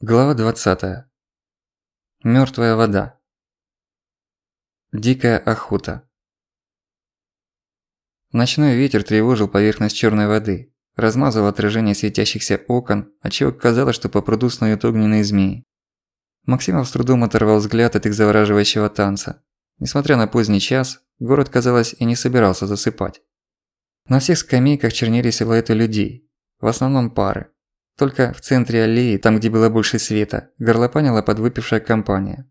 Глава 20. Мёртвая вода. Дикая охота. Ночной ветер тревожил поверхность чёрной воды, размазывал отражение светящихся окон, отчего казалось, что по пруду снуют огненные змеи. Максимов с трудом оторвал взгляд от их завораживающего танца. Несмотря на поздний час, город, казалось, и не собирался засыпать. На всех скамейках чернели силуэты людей, в основном пары. Только в центре аллеи, там где было больше света, горлопанила подвыпившая компания.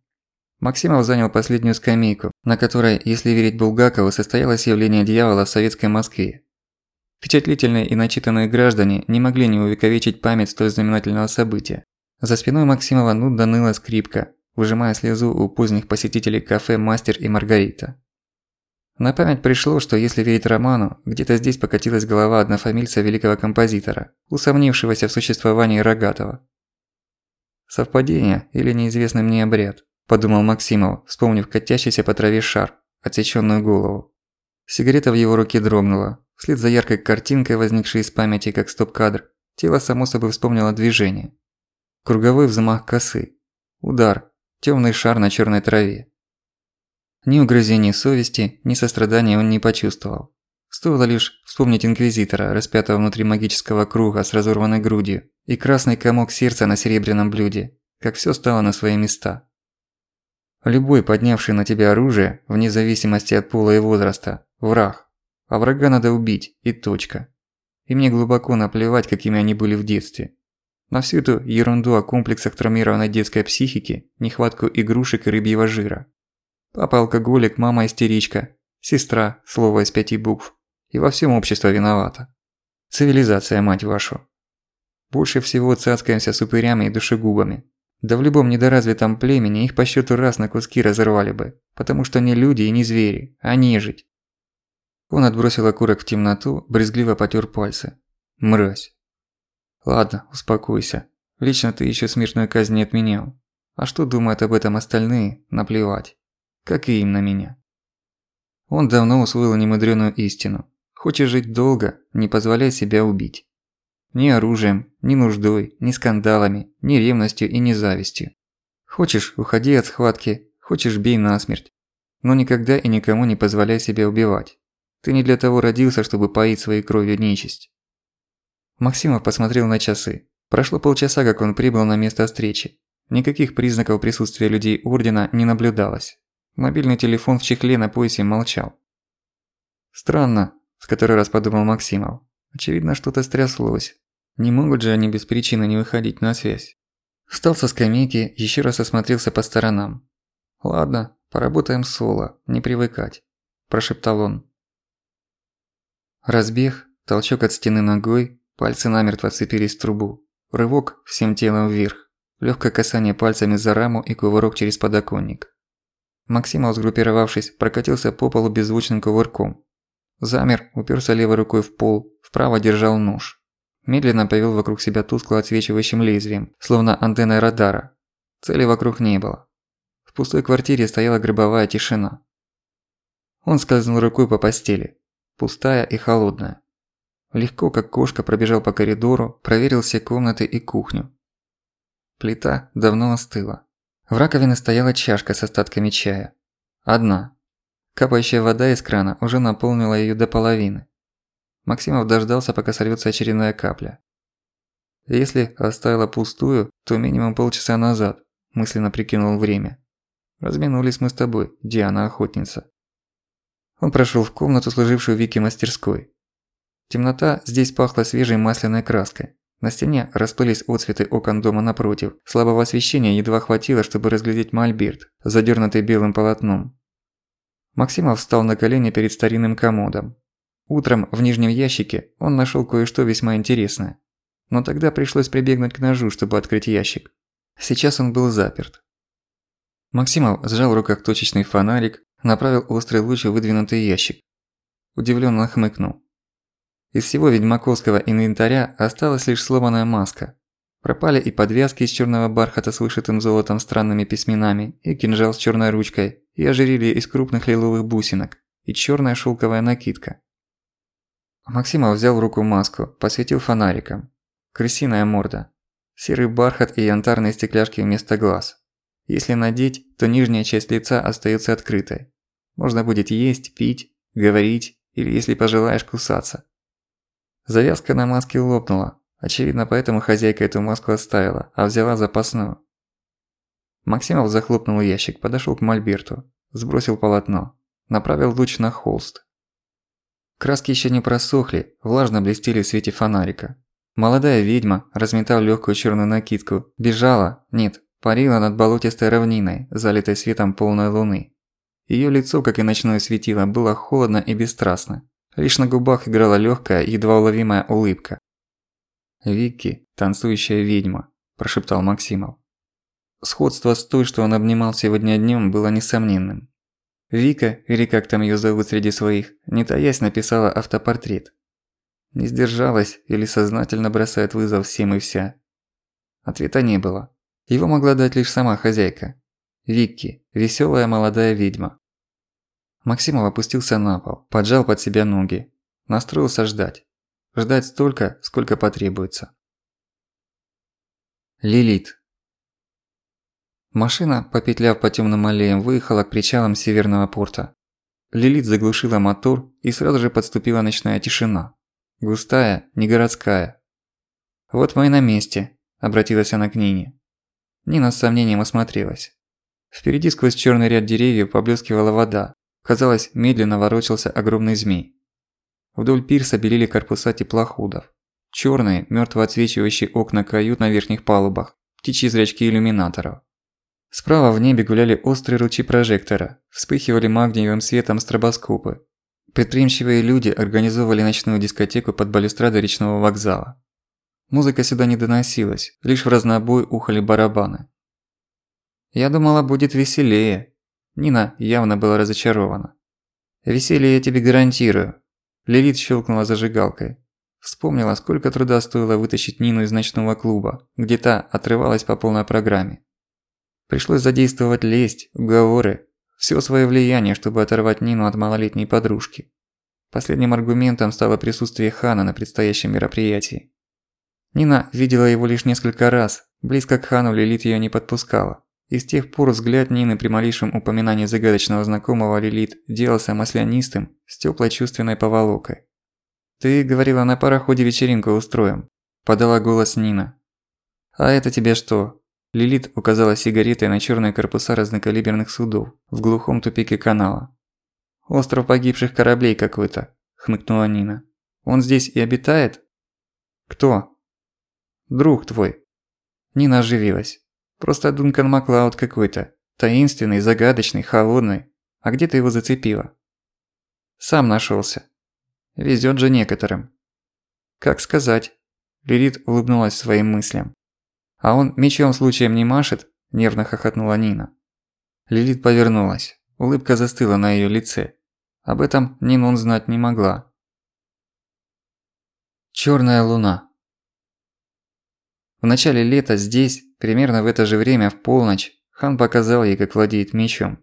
Максимов занял последнюю скамейку, на которой, если верить Булгакову, состоялось явление дьявола в советской Москве. Впечатлительные и начитанные граждане не могли не увековечить память столь знаменательного события. За спиной Максимова нудно ныла скрипка, выжимая слезу у поздних посетителей кафе «Мастер и Маргарита». На память пришло, что если верить роману, где-то здесь покатилась голова однофамильца великого композитора, усомнившегося в существовании Рогатова. «Совпадение или неизвестный мне обряд», – подумал Максимов, вспомнив катящийся по траве шар, отсечённую голову. Сигарета в его руке дрогнула. Вслед за яркой картинкой, возникшей из памяти как стоп-кадр, тело само собой вспомнило движение. Круговой взмах косы. Удар. Тёмный шар на чёрной траве. Ни угрызений совести, ни сострадания он не почувствовал. Стоило лишь вспомнить Инквизитора, распятого внутри магического круга с разорванной грудью, и красный комок сердца на серебряном блюде, как всё стало на свои места. Любой, поднявший на тебя оружие, вне зависимости от пола и возраста, враг. А врага надо убить, и точка. И мне глубоко наплевать, какими они были в детстве. На всю эту ерунду о комплексах травмированной детской психики, нехватку игрушек и рыбьего жира. Папа алкоголик, мама истеричка, сестра, слово из пяти букв. И во всем общество виновато. Цивилизация, мать вашу. Больше всего цацкаемся с упырями и душегубами. Да в любом недоразвитом племени их по счету раз на куски разорвали бы, потому что не люди и не звери, а нежить. Он отбросил окурок в темноту, брезгливо потёр пальцы. Мразь. Ладно, успокойся. Лично ты ещё смертную казнь не отменял. А что думают об этом остальные, наплевать как и им на меня. Он давно усвоил немудрёную истину. Хочешь жить долго, не позволяй себя убить. Ни оружием, ни нуждой, ни скандалами, ни ревностью и ни завистью. Хочешь, уходи от схватки, хочешь, бей насмерть. Но никогда и никому не позволяй себя убивать. Ты не для того родился, чтобы поить своей кровью нечисть. Максимов посмотрел на часы. Прошло полчаса, как он прибыл на место встречи. Никаких признаков присутствия людей Ордена не наблюдалось. Мобильный телефон в чехле на поясе молчал. Странно, в который раз подумал Максимов. Очевидно, что-то стряслось. Не могут же они без причины не выходить на связь. Встал со скамейки, еще раз осмотрелся по сторонам. «Ладно, поработаем соло, не привыкать», – прошептал он. Разбег, толчок от стены ногой, пальцы намертво вцепились в трубу. Рывок всем телом вверх, легкое касание пальцами за раму и кувырок через подоконник. Максимов, сгруппировавшись, прокатился по полу беззвучным кувырком. Замер, уперся левой рукой в пол, вправо держал нож. Медленно повел вокруг себя тускло отсвечивающим лезвием, словно антенной радара. Цели вокруг не было. В пустой квартире стояла гробовая тишина. Он скользнул рукой по постели. Пустая и холодная. Легко, как кошка, пробежал по коридору, проверил все комнаты и кухню. Плита давно остыла. В раковине стояла чашка с остатками чая. Одна. Капающая вода из крана уже наполнила её до половины. Максимов дождался, пока сорвётся очередная капля. Если оставила пустую, то минимум полчаса назад, мысленно прикинул время. Разминулись мы с тобой, Диана-охотница. Он прошёл в комнату, служившую Вике мастерской. Темнота здесь пахла свежей масляной краской. На стене расплылись отцветы окон дома напротив. Слабого освещения едва хватило, чтобы разглядеть мольберт, задернутый белым полотном. Максимов встал на колени перед старинным комодом. Утром в нижнем ящике он нашел кое-что весьма интересное. Но тогда пришлось прибегнуть к ножу, чтобы открыть ящик. Сейчас он был заперт. Максимов сжал в руках точечный фонарик, направил острый луч в выдвинутый ящик. Удивленно хмыкнул. Из всего ведьмаковского инвентаря осталась лишь сломанная маска. Пропали и подвязки из черного бархата с вышитым золотом странными письменами, и кинжал с черной ручкой, и ожерелье из крупных лиловых бусинок, и черная шелковая накидка. Максимов взял в руку маску, посветил фонариком. Крысиная морда. Серый бархат и янтарные стекляшки вместо глаз. Если надеть, то нижняя часть лица остается открытой. Можно будет есть, пить, говорить или, если пожелаешь, кусаться. Завязка на маске лопнула. Очевидно, поэтому хозяйка эту маску оставила, а взяла запасную. Максимов захлопнул ящик, подошёл к мольберту, сбросил полотно, направил луч на холст. Краски ещё не просохли, влажно блестели в свете фонарика. Молодая ведьма, разметав лёгкую чёрную накидку, бежала, нет, парила над болотистой равниной, залитой светом полной луны. Её лицо, как и ночное светило, было холодно и бесстрастно. Лишь на губах играла лёгкая, едва уловимая улыбка. «Вики, танцующая ведьма», – прошептал Максимов. Сходство с той, что он обнимал сегодня днём, было несомненным. Вика, или как там её зовут среди своих, не таясь написала автопортрет. Не сдержалась или сознательно бросает вызов всем и вся. Ответа не было. Его могла дать лишь сама хозяйка. Викки, весёлая молодая ведьма. Максимов опустился на пол, поджал под себя ноги. Настроился ждать. Ждать столько, сколько потребуется. Лилит. Машина, попетляв по тёмным аллеям, выехала к причалам Северного порта. Лилит заглушила мотор, и сразу же подступила ночная тишина. Густая, не городская. «Вот мы и на месте», – обратилась она к Нине. Нина с сомнением осмотрелась. Впереди сквозь чёрный ряд деревьев поблескивала вода, Казалось, медленно ворочался огромный змей. Вдоль пирса белели корпуса теплоходов. Чёрные, мёртво отсвечивающие окна кают на верхних палубах, птичьи зрачки иллюминаторов. Справа в небе гуляли острые лучи прожектора, вспыхивали магниевым светом стробоскопы. Предприимчивые люди организовывали ночную дискотеку под балюстрадой речного вокзала. Музыка сюда не доносилась, лишь в разнобой ухали барабаны. «Я думала, будет веселее», Нина явно была разочарована. «Веселье я тебе гарантирую». Лилит щелкнула зажигалкой. Вспомнила, сколько труда стоило вытащить Нину из ночного клуба, где та отрывалась по полной программе. Пришлось задействовать лесть, уговоры, всё своё влияние, чтобы оторвать Нину от малолетней подружки. Последним аргументом стало присутствие Хана на предстоящем мероприятии. Нина видела его лишь несколько раз, близко к Хану Лилит её не подпускала. И с тех пор взгляд Нины при малейшем упоминании загадочного знакомого Лилит делался маслянистым, с тёплой чувственной поволокой. «Ты говорила, на пароходе вечеринку устроим», – подала голос Нина. «А это тебе что?» Лилит указала сигаретой на чёрные корпуса разнокалиберных судов в глухом тупике канала. «Остров погибших кораблей какой-то», – хмыкнула Нина. «Он здесь и обитает?» «Кто?» «Друг твой». Нина оживилась. Просто Дункан Маклауд какой-то. Таинственный, загадочный, холодный. А где ты его зацепила? Сам нашёлся. Везёт же некоторым. Как сказать? Лилит улыбнулась своим мыслям. А он мечом случаем не машет? Нервно хохотнула Нина. Лилит повернулась. Улыбка застыла на её лице. Об этом Нинон знать не могла. Чёрная луна. В начале лета здесь, примерно в это же время, в полночь, хан показал ей, как владеет мечом.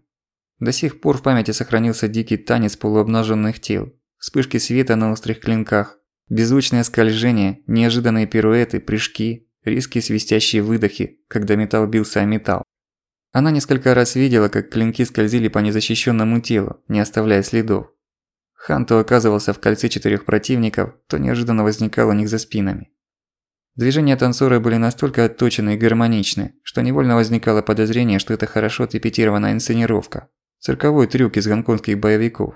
До сих пор в памяти сохранился дикий танец полуобнаженных тел, вспышки света на острых клинках, беззвучное скольжение, неожиданные пируэты, прыжки, резкие свистящие выдохи, когда металл бился о металл. Она несколько раз видела, как клинки скользили по незащищенному телу, не оставляя следов. Хан то оказывался в кольце четырех противников, то неожиданно возникал у них за спинами. Движения танцора были настолько отточены и гармоничны, что невольно возникало подозрение, что это хорошо отрепетированная инсценировка. Цирковой трюк из гонконгских боевиков.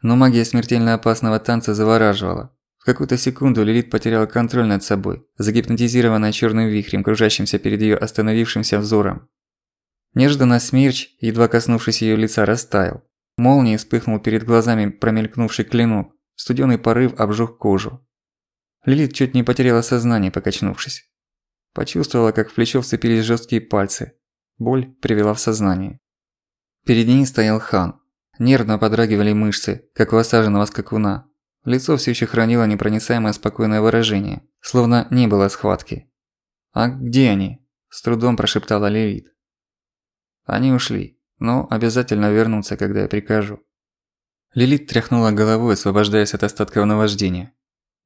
Но магия смертельно опасного танца завораживала. В какую-то секунду Лилит потеряла контроль над собой, загипнотизированная черным вихрем, кружащимся перед ее остановившимся взором. Неожиданно смерч, едва коснувшись ее лица, растаял. Молнией вспыхнул перед глазами промелькнувший клинок. Студёный порыв обжег кожу. Лилит чуть не потеряла сознание, покачнувшись. Почувствовала, как в плечо вцепились жесткие пальцы. Боль привела в сознание. Перед ней стоял хан. Нервно подрагивали мышцы, как у осаженного скакуна. Лицо все еще хранило непроницаемое спокойное выражение, словно не было схватки. «А где они?» – с трудом прошептала Лилит. «Они ушли, но обязательно вернутся, когда я прикажу». Лилит тряхнула головой, освобождаясь от остатков наваждения.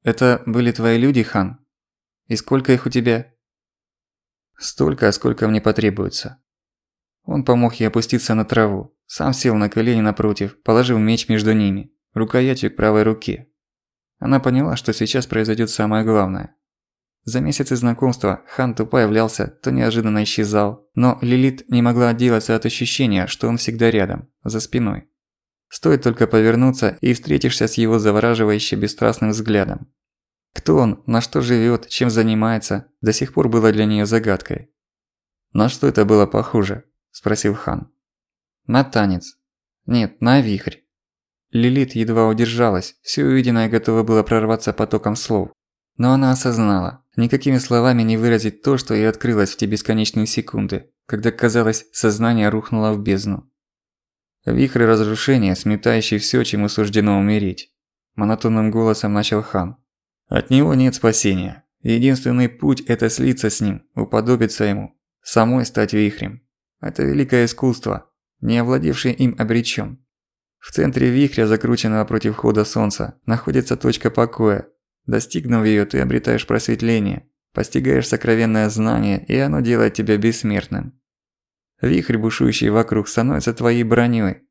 «Это были твои люди, хан? И сколько их у тебя?» Столько, сколько мне потребуется. Он помог ей опуститься на траву, сам сел на колени напротив, положил меч между ними, рукоятью к правой руке. Она поняла, что сейчас произойдет самое главное. За месяцы знакомства Хан то появлялся, то неожиданно исчезал, но Лилит не могла отделаться от ощущения, что он всегда рядом, за спиной. Стоит только повернуться и встретишься с его завораживающе бесстрастным взглядом. Кто он, на что живет, чем занимается, до сих пор было для нее загадкой. «На что это было похоже?» – спросил Хан. «На танец. Нет, на вихрь». Лилит едва удержалась, все увиденное готово было прорваться потоком слов. Но она осознала, никакими словами не выразить то, что ей открылось в те бесконечные секунды, когда, казалось, сознание рухнуло в бездну. Вихрь разрушения, сметающий всё, чему суждено умереть. Монотонным голосом начал Хан. От него нет спасения. Единственный путь – это слиться с ним, уподобиться ему, самой стать вихрем. Это великое искусство, не овладевший им обречён. В центре вихря, закрученного против хода солнца, находится точка покоя. Достигнув её, ты обретаешь просветление, постигаешь сокровенное знание, и оно делает тебя бессмертным. Вихрь, бушующий вокруг, становится твоей бронёй.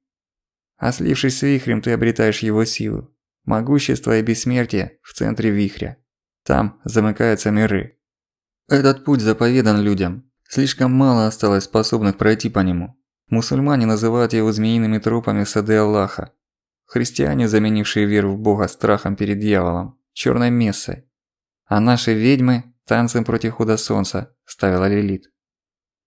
А слившись с вихрем, ты обретаешь его силу. Могущество и бессмертие в центре вихря. Там замыкаются миры. Этот путь заповедан людям. Слишком мало осталось способных пройти по нему. Мусульмане называют его змеиными тропами сады Аллаха. Христиане, заменившие веру в Бога страхом перед дьяволом, чёрной мессой. А наши ведьмы – танцем против худа солнца, ставила Лилит.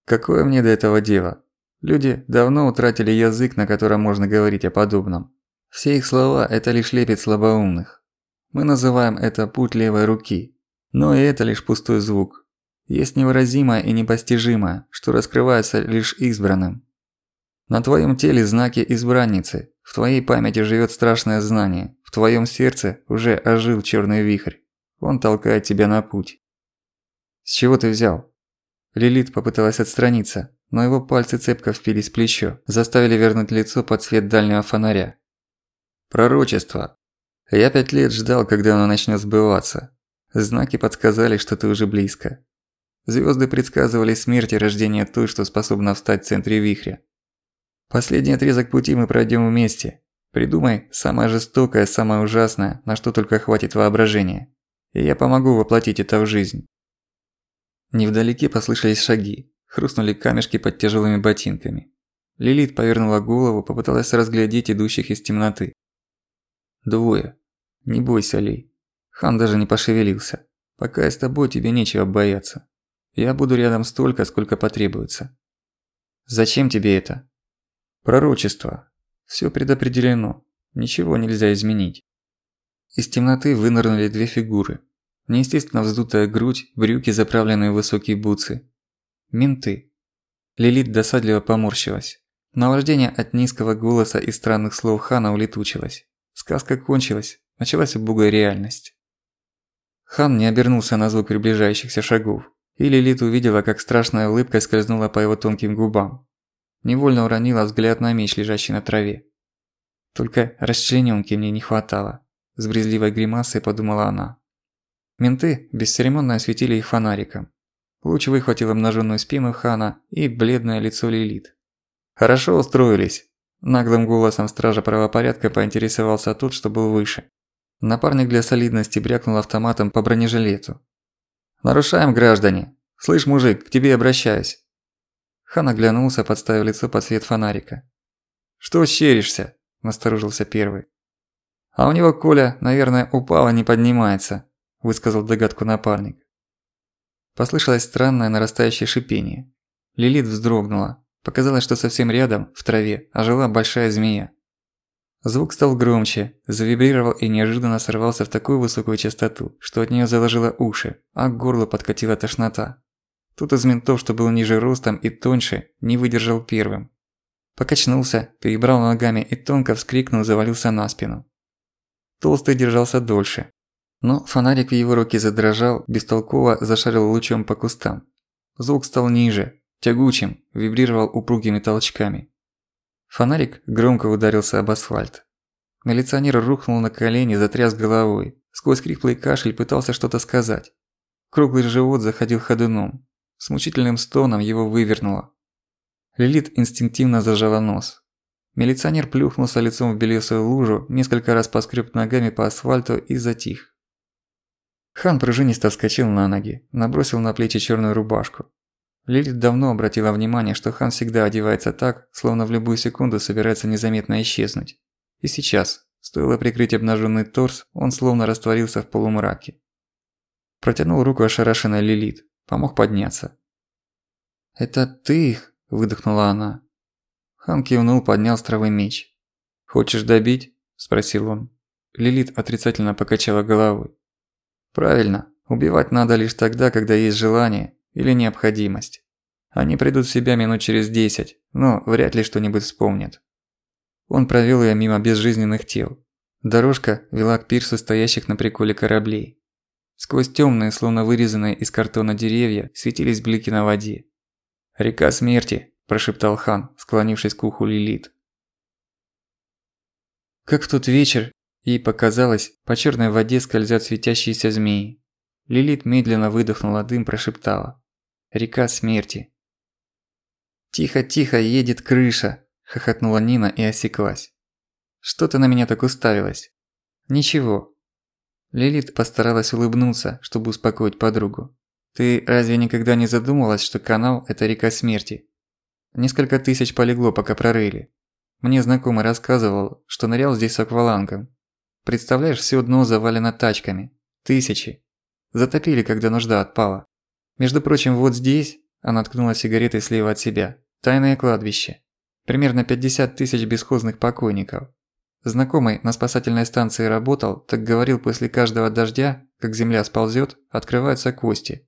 Какое мне до этого дело? Люди давно утратили язык, на котором можно говорить о подобном. Все их слова – это лишь лепет слабоумных. Мы называем это «путь левой руки». Но и это лишь пустой звук. Есть невыразимое и непостижимое, что раскрывается лишь избранным. На твоем теле знаки избранницы, в твоей памяти живет страшное знание, в твоем сердце уже ожил черный вихрь. Он толкает тебя на путь. С чего ты взял? Лилит попыталась отстраниться, но его пальцы цепко впились в плечо, заставили вернуть лицо под свет дальнего фонаря. Пророчество. Я пять лет ждал, когда оно начнет сбываться. Знаки подсказали, что ты уже близко. Звезды предсказывали смерть и рождение той, что способна встать в центре вихря. Последний отрезок пути мы пройдем вместе. Придумай самое жестокое, самое ужасное, на что только хватит воображения. И я помогу воплотить это в жизнь. Невдалеке послышались шаги, хрустнули камешки под тяжелыми ботинками. Лилит повернула голову, попыталась разглядеть идущих из темноты. Двое. Не бойся, Ли. Хан даже не пошевелился. Пока я с тобой, тебе нечего бояться. Я буду рядом столько, сколько потребуется. Зачем тебе это? Пророчество. Всё предопределено. Ничего нельзя изменить. Из темноты вынырнули две фигуры. Неестественно вздутая грудь, брюки, заправленные в высокие бутсы. Менты. Лилит досадливо поморщилась. Наваждение от низкого голоса и странных слов Хана улетучилось. Сказка кончилась, началась убогая реальность. Хан не обернулся на звук приближающихся шагов, и Лилит увидела, как страшная улыбка скользнула по его тонким губам. Невольно уронила взгляд на меч, лежащий на траве. Только расчленёнки мне не хватало, с брезгливой гримасой подумала она. Менты бесцеремонно осветили их фонариком. Луч выхватил обнаженную спину Хана и бледное лицо Лилит. «Хорошо устроились», – наглым голосом стража правопорядка поинтересовался тот, что был выше. Напарник для солидности брякнул автоматом по бронежилету. «Нарушаем, граждане! Слышь, мужик, к тебе обращаюсь!» Хан оглянулся, подставив лицо под свет фонарика. «Что щеришься?» – насторожился первый. «А у него Коля, наверное, упал и не поднимается», – высказал догадку напарник. Послышалось странное нарастающее шипение. Лилит вздрогнула. Показалось, что совсем рядом, в траве, ожила большая змея. Звук стал громче, завибрировал и неожиданно сорвался в такую высокую частоту, что от нее заложило уши, а к горлу подкатила тошнота. Тут из ментов, что был ниже ростом и тоньше, не выдержал первым. Покачнулся, перебрал ногами и тонко вскрикнул, завалился на спину. Толстый держался дольше, но фонарик в его руке задрожал, бестолково зашарил лучом по кустам. Звук стал ниже, тягучим, вибрировал упругими толчками. Фонарик громко ударился об асфальт. Милиционер рухнул на колени, затряс головой. Сквозь хриплый кашель пытался что-то сказать. Круглый живот заходил ходуном. С мучительным стоном его вывернуло. Лилит инстинктивно зажала нос. Милиционер плюхнулся лицом в белесую лужу, несколько раз поскреб ногами по асфальту и затих. Хан пружинисто вскочил на ноги, набросил на плечи черную рубашку. Лилит давно обратила внимание, что Хан всегда одевается так, словно в любую секунду собирается незаметно исчезнуть. И сейчас, стоило прикрыть обнаженный торс, он словно растворился в полумраке. Протянул руку ошарашенной Лилит, помог подняться. «Это ты их?» – выдохнула она. Хан кивнул, поднял с травы меч. «Хочешь добить?» – спросил он. Лилит отрицательно покачала головой. «Правильно, убивать надо лишь тогда, когда есть желание или необходимость. Они придут в себя минут через десять, но вряд ли что-нибудь вспомнят». Он провёл её мимо безжизненных тел. Дорожка вела к пирсу стоящих на приколе кораблей. Сквозь тёмные, словно вырезанные из картона деревья, светились блики на воде. «Река смерти», – прошептал хан, склонившись к уху Лилит. Как в тот вечер, ей показалось, по чёрной воде скользят светящиеся змеи. Лилит медленно выдохнула дым, прошептала. «Река смерти». «Тихо, тихо, едет крыша», хохотнула Нина и осеклась. «Что ты на меня так уставилась?» «Ничего». Лилит постаралась улыбнуться, чтобы успокоить подругу. «Ты разве никогда не задумывалась, что канал – это река смерти? Несколько тысяч полегло, пока прорыли. Мне знакомый рассказывал, что нырял здесь с аквалангом. Представляешь, всё дно завалено тачками. Тысячи. Затопили, когда нужда отпала. Между прочим, вот здесь, она ткнула сигаретой слева от себя, тайное кладбище. Примерно 50 тысяч бесхозных покойников. Знакомый на спасательной станции работал, так говорил после каждого дождя, как земля сползёт, открываются кости.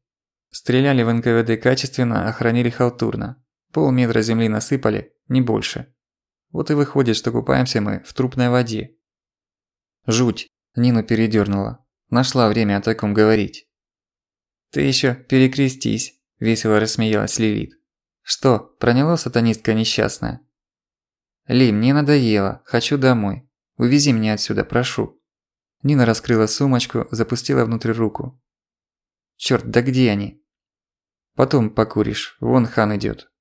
Стреляли в НКВД качественно, охранили халтурно. Полметра земли насыпали, не больше. Вот и выходит, что купаемся мы в трупной воде. Жуть, Нину передёрнула. Нашла время о таком говорить. «Ты ещё перекрестись», – весело рассмеялась Лилит. «Что, проняло сатанистка несчастная?» «Ли, мне надоело, хочу домой. Увези меня отсюда, прошу». Нина раскрыла сумочку, запустила внутрь руку. «Чёрт, да где они?» «Потом покуришь, вон хан идёт».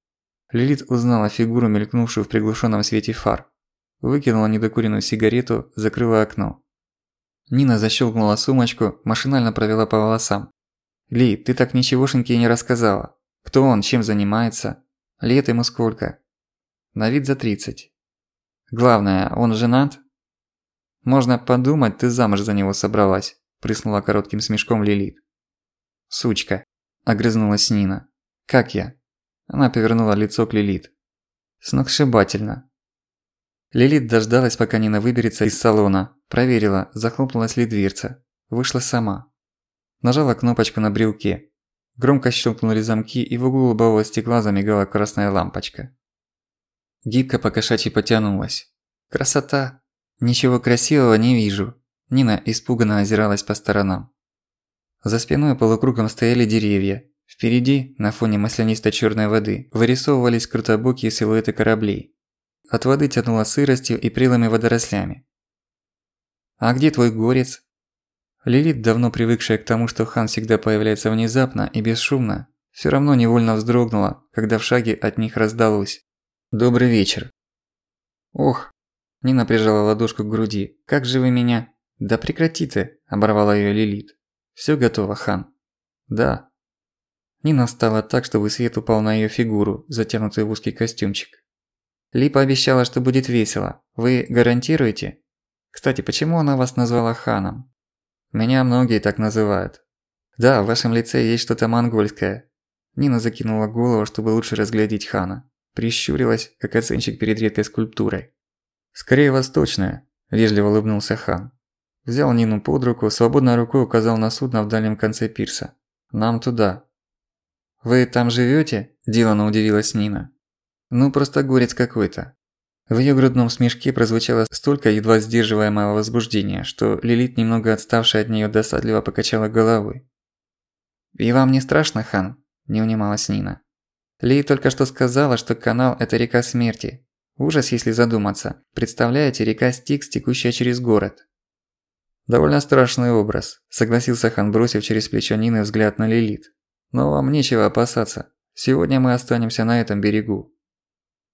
Лилит узнала фигуру, мелькнувшую в приглушенном свете фар. Выкинула недокуренную сигарету, закрыла окно. Нина защелкнула сумочку, машинально провела по волосам. «Ли, ты так ничегошеньки и не рассказала. Кто он, чем занимается? Лет ему сколько?» «На вид за 30. Главное, он женат?» «Можно подумать, ты замуж за него собралась», – прыснула коротким смешком Лилит. «Сучка», – огрызнулась Нина. «Как я?» Она повернула лицо к Лилит. «Сногсшибательно». Лилит дождалась, пока Нина выберется из салона, проверила, захлопнулась ли дверца. Вышла сама. Нажала кнопочку на брелке. Громко щелкнули замки, и в углу лобового стекла замигала красная лампочка. Гибко по кошачьи потянулась. «Красота! Ничего красивого не вижу!» Нина испуганно озиралась по сторонам. За спиной полукругом стояли деревья. Впереди, на фоне маслянисто черной воды, вырисовывались крутобокие силуэты кораблей. От воды тянуло сыростью и прелыми водорослями. «А где твой горец?» Лилит, давно привыкшая к тому, что хан всегда появляется внезапно и бесшумно, все равно невольно вздрогнула, когда в шаге от них раздалось. «Добрый вечер». «Ох», – Нина прижала ладошку к груди, – «как же вы меня...» «Да прекрати ты», – оборвала её Лилит. «Всё готово, хан». «Да». Нина встала так, чтобы свет упал на её фигуру, затянутую в узкий костюмчик. Ли пообещала, что будет весело. Вы гарантируете? Кстати, почему она вас назвала ханом? Меня многие так называют. Да, в вашем лице есть что-то монгольское. Нина закинула голову, чтобы лучше разглядеть хана. Прищурилась, как оценщик перед редкой скульптурой. «Скорее восточная», – вежливо улыбнулся хан. Взял Нину под руку, свободной рукой указал на судно в дальнем конце пирса. «Нам туда». «Вы там живёте?» – делано удивилась Нина. «Ну, просто горец какой-то». В её грудном смешке прозвучало столько едва сдерживаемого возбуждения, что Лилит, немного отставшая от неё, досадливо покачала головой. «И вам не страшно, хан?» – не унималась Нина. Ли только что сказала, что канал – это река смерти. Ужас, если задуматься. Представляете, река Стикс, текущая через город. Довольно страшный образ, согласился Хан, бросив через плечо Нины взгляд на Лилит. Но вам нечего опасаться. Сегодня мы останемся на этом берегу».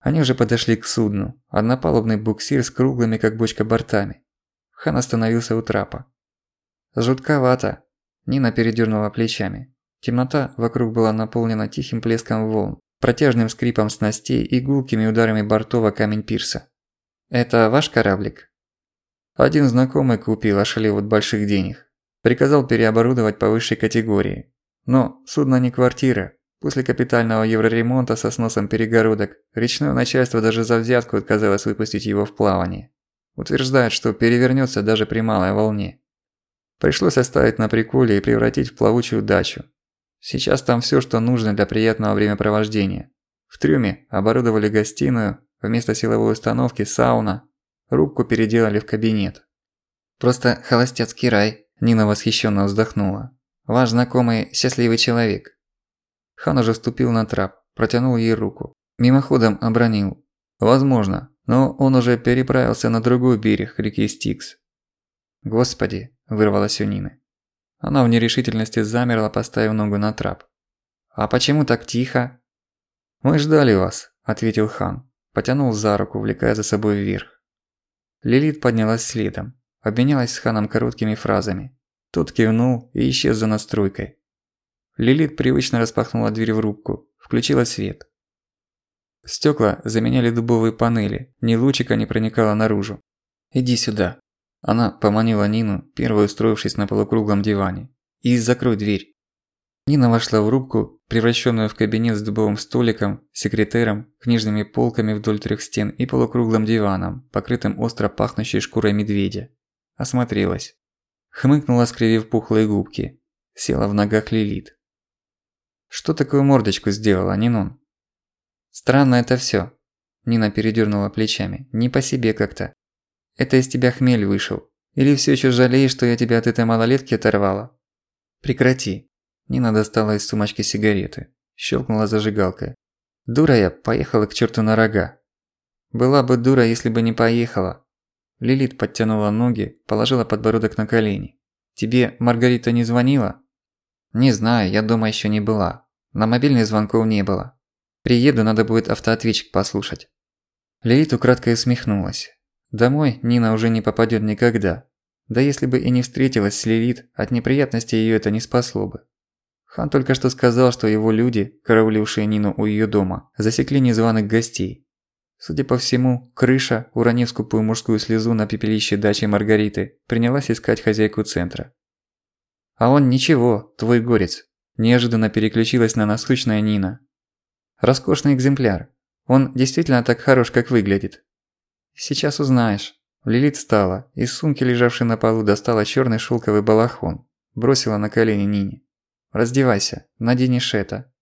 Они уже подошли к судну. Однопалубный буксир с круглыми, как бочка, бортами. Хан остановился у трапа. «Жутковато». Нина передернула плечами. Темнота вокруг была наполнена тихим плеском волн, протяжным скрипом снастей и гулкими ударами бортов о камень пирса. «Это ваш кораблик?» Один знакомый купил, ошалев от больших денег. Приказал переоборудовать по высшей категории. Но судно не квартира. После капитального евроремонта со сносом перегородок, речное начальство даже за взятку отказалось выпустить его в плавание. Утверждает, что перевернется даже при малой волне. Пришлось оставить на приколе и превратить в плавучую дачу. Сейчас там всё, что нужно для приятного времяпровождения. В трюме оборудовали гостиную, вместо силовой установки сауна, рубку переделали в кабинет. Просто холостяцкий рай, Нина восхищенно вздохнула. Ваш знакомый счастливый человек. Хан уже вступил на трап, протянул ей руку. Мимоходом обронил. Возможно, но он уже переправился на другой берег реки Стикс. Господи, вырвалось у Нины. Она в нерешительности замерла, поставив ногу на трап. «А почему так тихо?» «Мы ждали вас», – ответил хан. Потянул за руку, увлекая за собой вверх. Лилит поднялась следом, обменялась с ханом короткими фразами. Тот кивнул и исчез за настройкой. Лилит привычно распахнула дверь в рубку, включила свет. Стекла заменяли дубовые панели, ни лучика не проникало наружу. «Иди сюда», она поманила Нину, первой устроившись на полукруглом диване. «И закрой дверь». Нина вошла в рубку, превращенную в кабинет с дубовым столиком, секретером, книжными полками вдоль трех стен и полукруглым диваном, покрытым остро пахнущей шкурой медведя. Осмотрелась. Хмыкнула, скривив пухлые губки. Села в ногах Лилит. «Что такую мордочку сделала, Нинон?» «Странно это всё». Нина передёрнула плечами. «Не по себе как-то. Это из тебя хмель вышел. Или все еще жалеешь, что я тебя от этой малолетки оторвала? Прекрати. Нина достала из сумочки сигареты. Щелкнула зажигалкой. Дура я, поехала к черту на рога. Была бы дура, если бы не поехала. Лилит подтянула ноги, положила подбородок на колени. Тебе Маргарита не звонила? Не знаю, я дома еще не была. На мобильных звонков не было. Приеду, надо будет автоответчик послушать. Лилит украдкой усмехнулась. Домой Нина уже не попадет никогда. Да если бы и не встретилась с Лилит, от неприятностей ее это не спасло бы. Хан только что сказал, что его люди, караулившие Нину у ее дома, засекли незваных гостей. Судя по всему, крыша, уронив скупую мужскую слезу на пепелище дачи Маргариты, принялась искать хозяйку центра. «А он ничего, твой горец», – неожиданно переключилась на насущная Нина. «Роскошный экземпляр. Он действительно так хорош, как выглядит. «Сейчас узнаешь». Лилит встала, из сумки, лежавшей на полу, достала черный шелковый балахон. Бросила на колени Нине. «Раздевайся, наденешь это».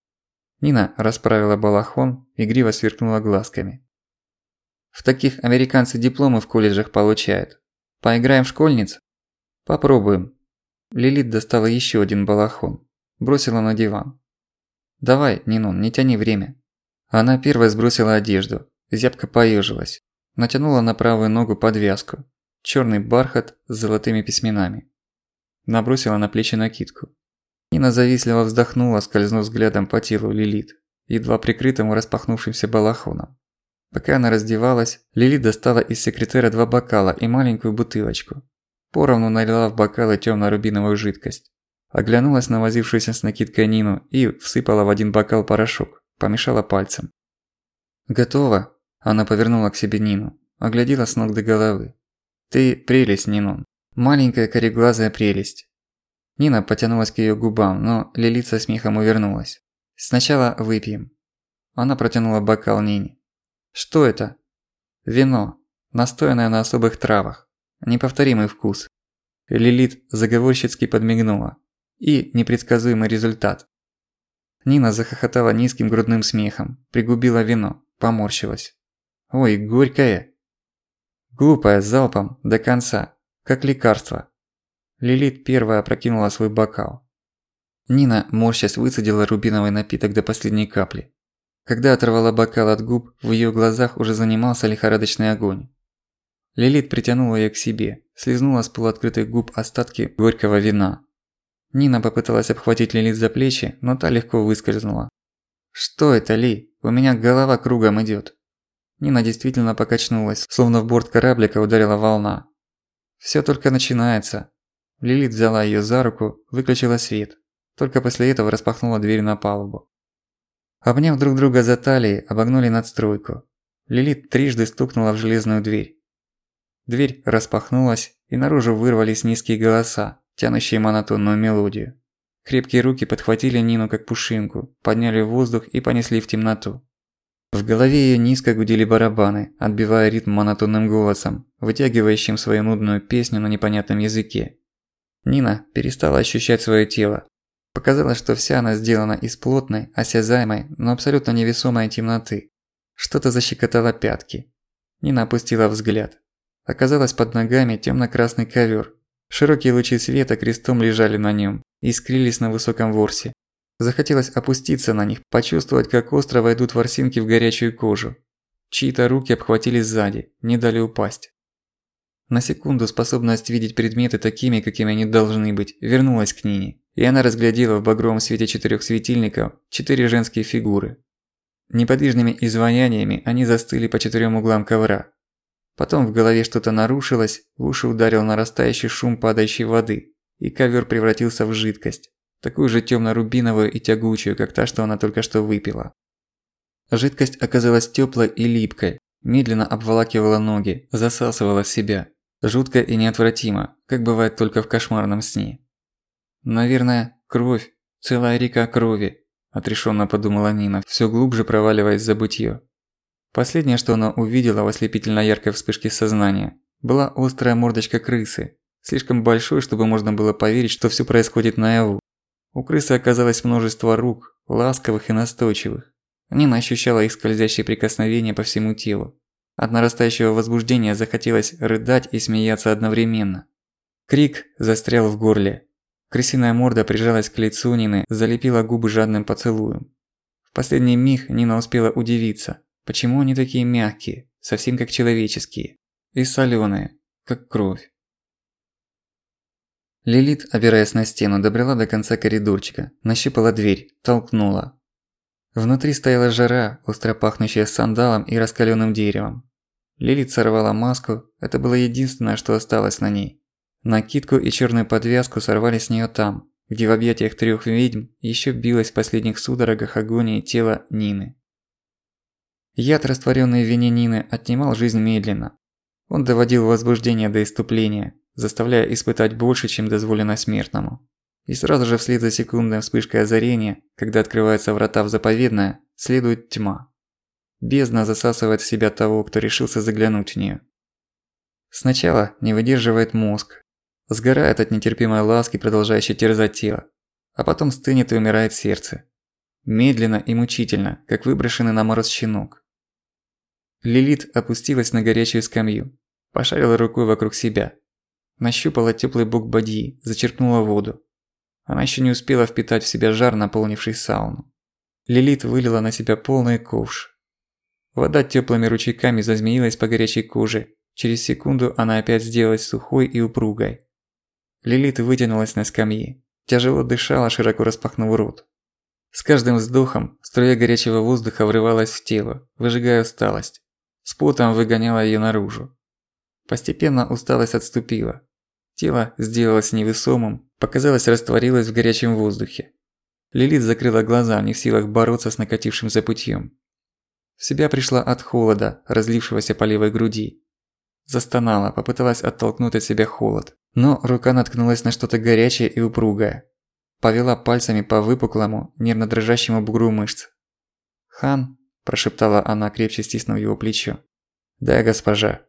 Нина расправила балахон, игриво сверкнула глазками. «В таких американцы дипломы в колледжах получают. Поиграем в школьниц?» «Попробуем». Лилит достала еще один балахон. Бросила на диван. «Давай, Нинон, не тяни время». Она первой сбросила одежду. Зябко поежилась. Натянула на правую ногу подвязку. Черный бархат с золотыми письменами. Набросила на плечи накидку. Нина завистливо вздохнула, скользнув взглядом по телу Лилит, едва прикрытому распахнувшимся балахоном. Пока она раздевалась, Лилит достала из секретера два бокала и маленькую бутылочку. Поровну налила в бокалы тёмно-рубиновую жидкость. Оглянулась на возившуюся с накидкой Нину и всыпала в один бокал порошок, помешала пальцем. «Готово», она повернула к себе Нину, оглядела с ног до головы. «Ты прелесть, Нинон. Маленькая кореглазая прелесть». Нина потянулась к её губам, но Лилит со смехом увернулась. «Сначала выпьем». Она протянула бокал Нине. «Что это?» «Вино. Настоянное на особых травах. Неповторимый вкус». Лилит заговорщицки подмигнула. И непредсказуемый результат. Нина захохотала низким грудным смехом, пригубила вино, поморщилась. Ой, горькое. Глупая, залпом, до конца, как лекарство. Лилит первая опрокинула свой бокал. Нина, морщась, выцедила рубиновый напиток до последней капли. Когда оторвала бокал от губ, в её глазах уже занимался лихорадочный огонь. Лилит притянула её к себе, слезнула с полуоткрытых губ остатки горького вина. Нина попыталась обхватить Лилит за плечи, но та легко выскользнула. «Что это, Ли? У меня голова кругом идёт». Нина действительно покачнулась, словно в борт кораблика ударила волна. «Всё только начинается». Лилит взяла её за руку, выключила свет. Только после этого распахнула дверь на палубу. Обняв друг друга за талии, обогнули надстройку. Лилит трижды стукнула в железную дверь. Дверь распахнулась, и наружу вырвались низкие голоса, тянущие монотонную мелодию. Крепкие руки подхватили Нину как пушинку, подняли в воздух и понесли в темноту. В голове её низко гудели барабаны, отбивая ритм монотонным голосом, вытягивающим свою нудную песню на непонятном языке. Нина перестала ощущать своё тело. Показалось, что вся она сделана из плотной, осязаемой, но абсолютно невесомой темноты. Что-то защекотало пятки. Нина опустила взгляд. Оказалось под ногами тёмно-красный ковёр, Широкие лучи света крестом лежали на нем искрились на высоком ворсе. Захотелось опуститься на них, почувствовать, как остро войдут ворсинки в горячую кожу. Чьи-то руки обхватили сзади, не дали упасть. На секунду способность видеть предметы такими, какими они должны быть, вернулась к Нине, и она разглядела в багровом свете четырёх светильников четыре женские фигуры. Неподвижными изваяниями они застыли по четырём углам ковра, Потом в голове что-то нарушилось, в уши ударил нарастающий шум падающей воды, и ковер превратился в жидкость, такую же тёмно-рубиновую и тягучую, как та, что она только что выпила. Жидкость оказалась тёплой и липкой, медленно обволакивала ноги, засасывала в себя. Жутко и неотвратимо, как бывает только в кошмарном сне. «Наверное, кровь, целая река крови», – отрешенно подумала Нина, всё глубже проваливаясь в забытье. Последнее, что она увидела в ослепительно яркой вспышке сознания, была острая мордочка крысы, слишком большой, чтобы можно было поверить, что всё происходит наяву. У крысы оказалось множество рук, ласковых и настойчивых. Нина ощущала их скользящие прикосновения по всему телу. От нарастающего возбуждения захотелось рыдать и смеяться одновременно. Крик застрял в горле. Крысиная морда прижалась к лицу Нины, залепила губы жадным поцелуем. В последний миг Нина успела удивиться. Почему они такие мягкие, совсем как человеческие, и солёные, как кровь? Лилит, опираясь на стену, добрела до конца коридорчика, нащупала дверь, толкнула. Внутри стояла жара, остро пахнущая сандалом и раскалённым деревом. Лилит сорвала маску, это было единственное, что осталось на ней. Накидку и чёрную подвязку сорвали с неё там, где в объятиях трёх ведьм ещё билось в последних судорогах агонии тело Нины. Яд, растворенный в вине Нины, отнимал жизнь медленно. Он доводил возбуждение до иступления, заставляя испытать больше, чем дозволено смертному. И сразу же вслед за секундной вспышкой озарения, когда открываются врата в заповедное, следует тьма. Бездна засасывает в себя того, кто решился заглянуть в неё. Сначала не выдерживает мозг, сгорает от нетерпимой ласки, продолжающей терзать тело, а потом стынет и умирает сердце. Медленно и мучительно, как выброшенный на мороз щенок. Лилит опустилась на горячую скамью, пошарила рукой вокруг себя. Нащупала теплый бок бадьи, зачерпнула воду. Она еще не успела впитать в себя жар, наполнивший сауну. Лилит вылила на себя полный ковш. Вода теплыми ручейками зазмеилась по горячей коже. Через секунду она опять сделалась сухой и упругой. Лилит вытянулась на скамье. Тяжело дышала, широко распахнув рот. С каждым вздохом струя горячего воздуха врывалась в тело, выжигая усталость с потом выгоняла её наружу. Постепенно усталость отступила. Тело сделалось невесомым, показалось растворилось в горячем воздухе. Лилит закрыла глаза, не в силах бороться с накатившим запутьем. В себя пришла от холода, разлившегося по левой груди. Застонала, попыталась оттолкнуть от себя холод. Но рука наткнулась на что-то горячее и упругое. Повела пальцами по выпуклому, нервно дрожащему бугру мышц. Хан прошептала она, крепче стиснув его плечо. «Да, госпожа».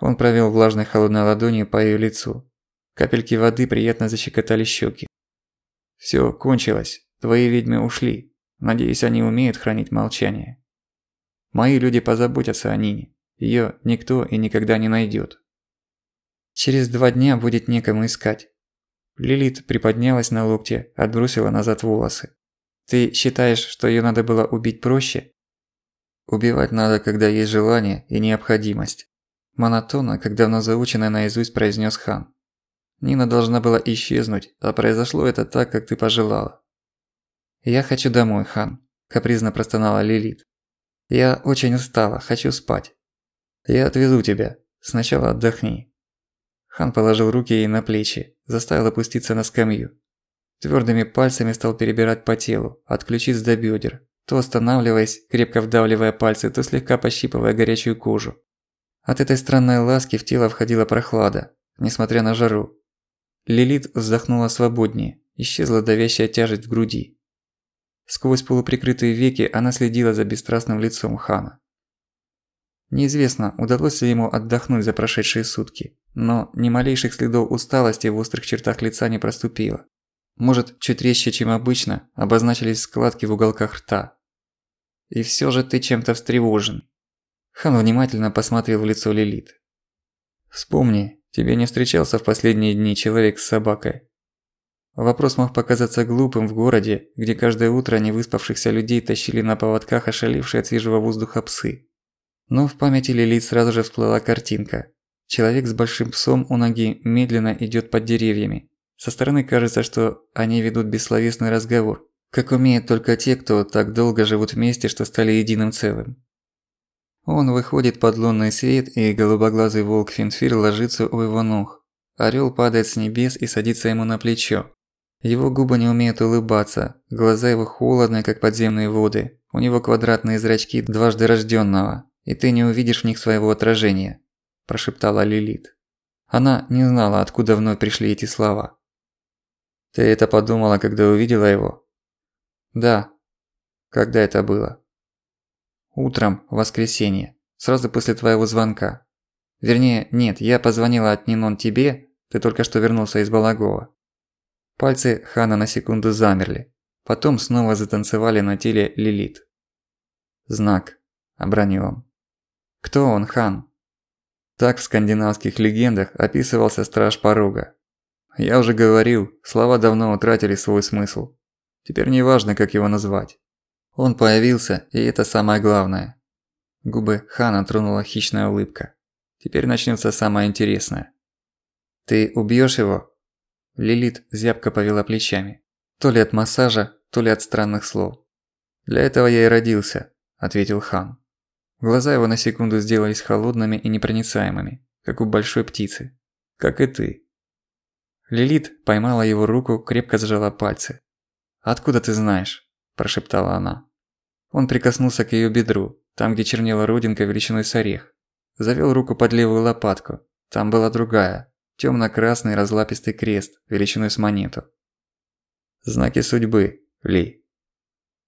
Он провел влажной холодной ладонью по ее лицу. Капельки воды приятно защекотали щеки. Все кончилось. Твои ведьмы ушли. Надеюсь, они умеют хранить молчание. Мои люди позаботятся о Нине. Ее никто и никогда не найдет. Через два дня будет некому искать. Лилит приподнялась на локте, отбросила назад волосы. Ты считаешь, что ее надо было убить проще? Убивать надо, когда есть желание и необходимость. Монотонно, как давно заученное наизусть произнес хан. Нина должна была исчезнуть, а произошло это так, как ты пожелала. «Я хочу домой, Хан», – капризно простонала Лилит. «Я очень устала, хочу спать». «Я отвезу тебя. Сначала отдохни». Хан положил руки ей на плечи, заставил опуститься на скамью. Твёрдыми пальцами стал перебирать по телу, от ключиц до бёдер, то останавливаясь, крепко вдавливая пальцы, то слегка пощипывая горячую кожу. От этой странной ласки в тело входила прохлада, несмотря на жару. Лилит вздохнула свободнее, исчезла давящая тяжесть в груди. Сквозь полуприкрытые веки она следила за бесстрастным лицом Хана. Неизвестно, удалось ли ему отдохнуть за прошедшие сутки, но ни малейших следов усталости в острых чертах лица не проступило. Может, чуть резче, чем обычно, обозначились складки в уголках рта. И всё же ты чем-то встревожен. Хан внимательно посмотрел в лицо Лилит. Вспомни, тебе не встречался в последние дни человек с собакой. Вопрос мог показаться глупым в городе, где каждое утро невыспавшихся людей тащили на поводках ошалевшие от свежего воздуха псы. Но в памяти Лилит сразу же всплыла картинка. Человек с большим псом у ноги медленно идёт под деревьями. Со стороны кажется, что они ведут бессловесный разговор, как умеют только те, кто так долго живут вместе, что стали единым целым. Он выходит под лунный свет, и голубоглазый волк Финфир ложится у его ног. Орёл падает с небес и садится ему на плечо. Его губы не умеют улыбаться, глаза его холодные, как подземные воды. У него квадратные зрачки дважды рождённого, и ты не увидишь в них своего отражения», – прошептала Лилит. Она не знала, откуда вновь пришли эти слова. «Ты это подумала, когда увидела его?» «Да». «Когда это было?» Утром, в воскресенье, сразу после твоего звонка. Вернее, нет, я позвонила от Нинон тебе, ты только что вернулся из Балагова. Пальцы Хана на секунду замерли, потом снова затанцевали на теле Лилит. «Знак», – обронил он. «Кто он, Хан?» Так в скандинавских легендах описывался страж порога. Я уже говорил, слова давно утратили свой смысл. Теперь не важно, как его назвать. Он появился, и это самое главное. Губы Хана тронула хищная улыбка. Теперь начнется самое интересное. «Ты убьешь его?» Лилит зябко повела плечами. То ли от массажа, то ли от странных слов. «Для этого я и родился», – ответил Хан. Глаза его на секунду сделались холодными и непроницаемыми, как у большой птицы. Как и ты. Лилит поймала его руку, крепко сжала пальцы. «Откуда ты знаешь?» – прошептала она. Он прикоснулся к её бедру, там, где чернела родинка величиной с орех. Завёл руку под левую лопатку. Там была другая, тёмно-красный разлапистый крест, величиной с монету. Знаки судьбы, Ли.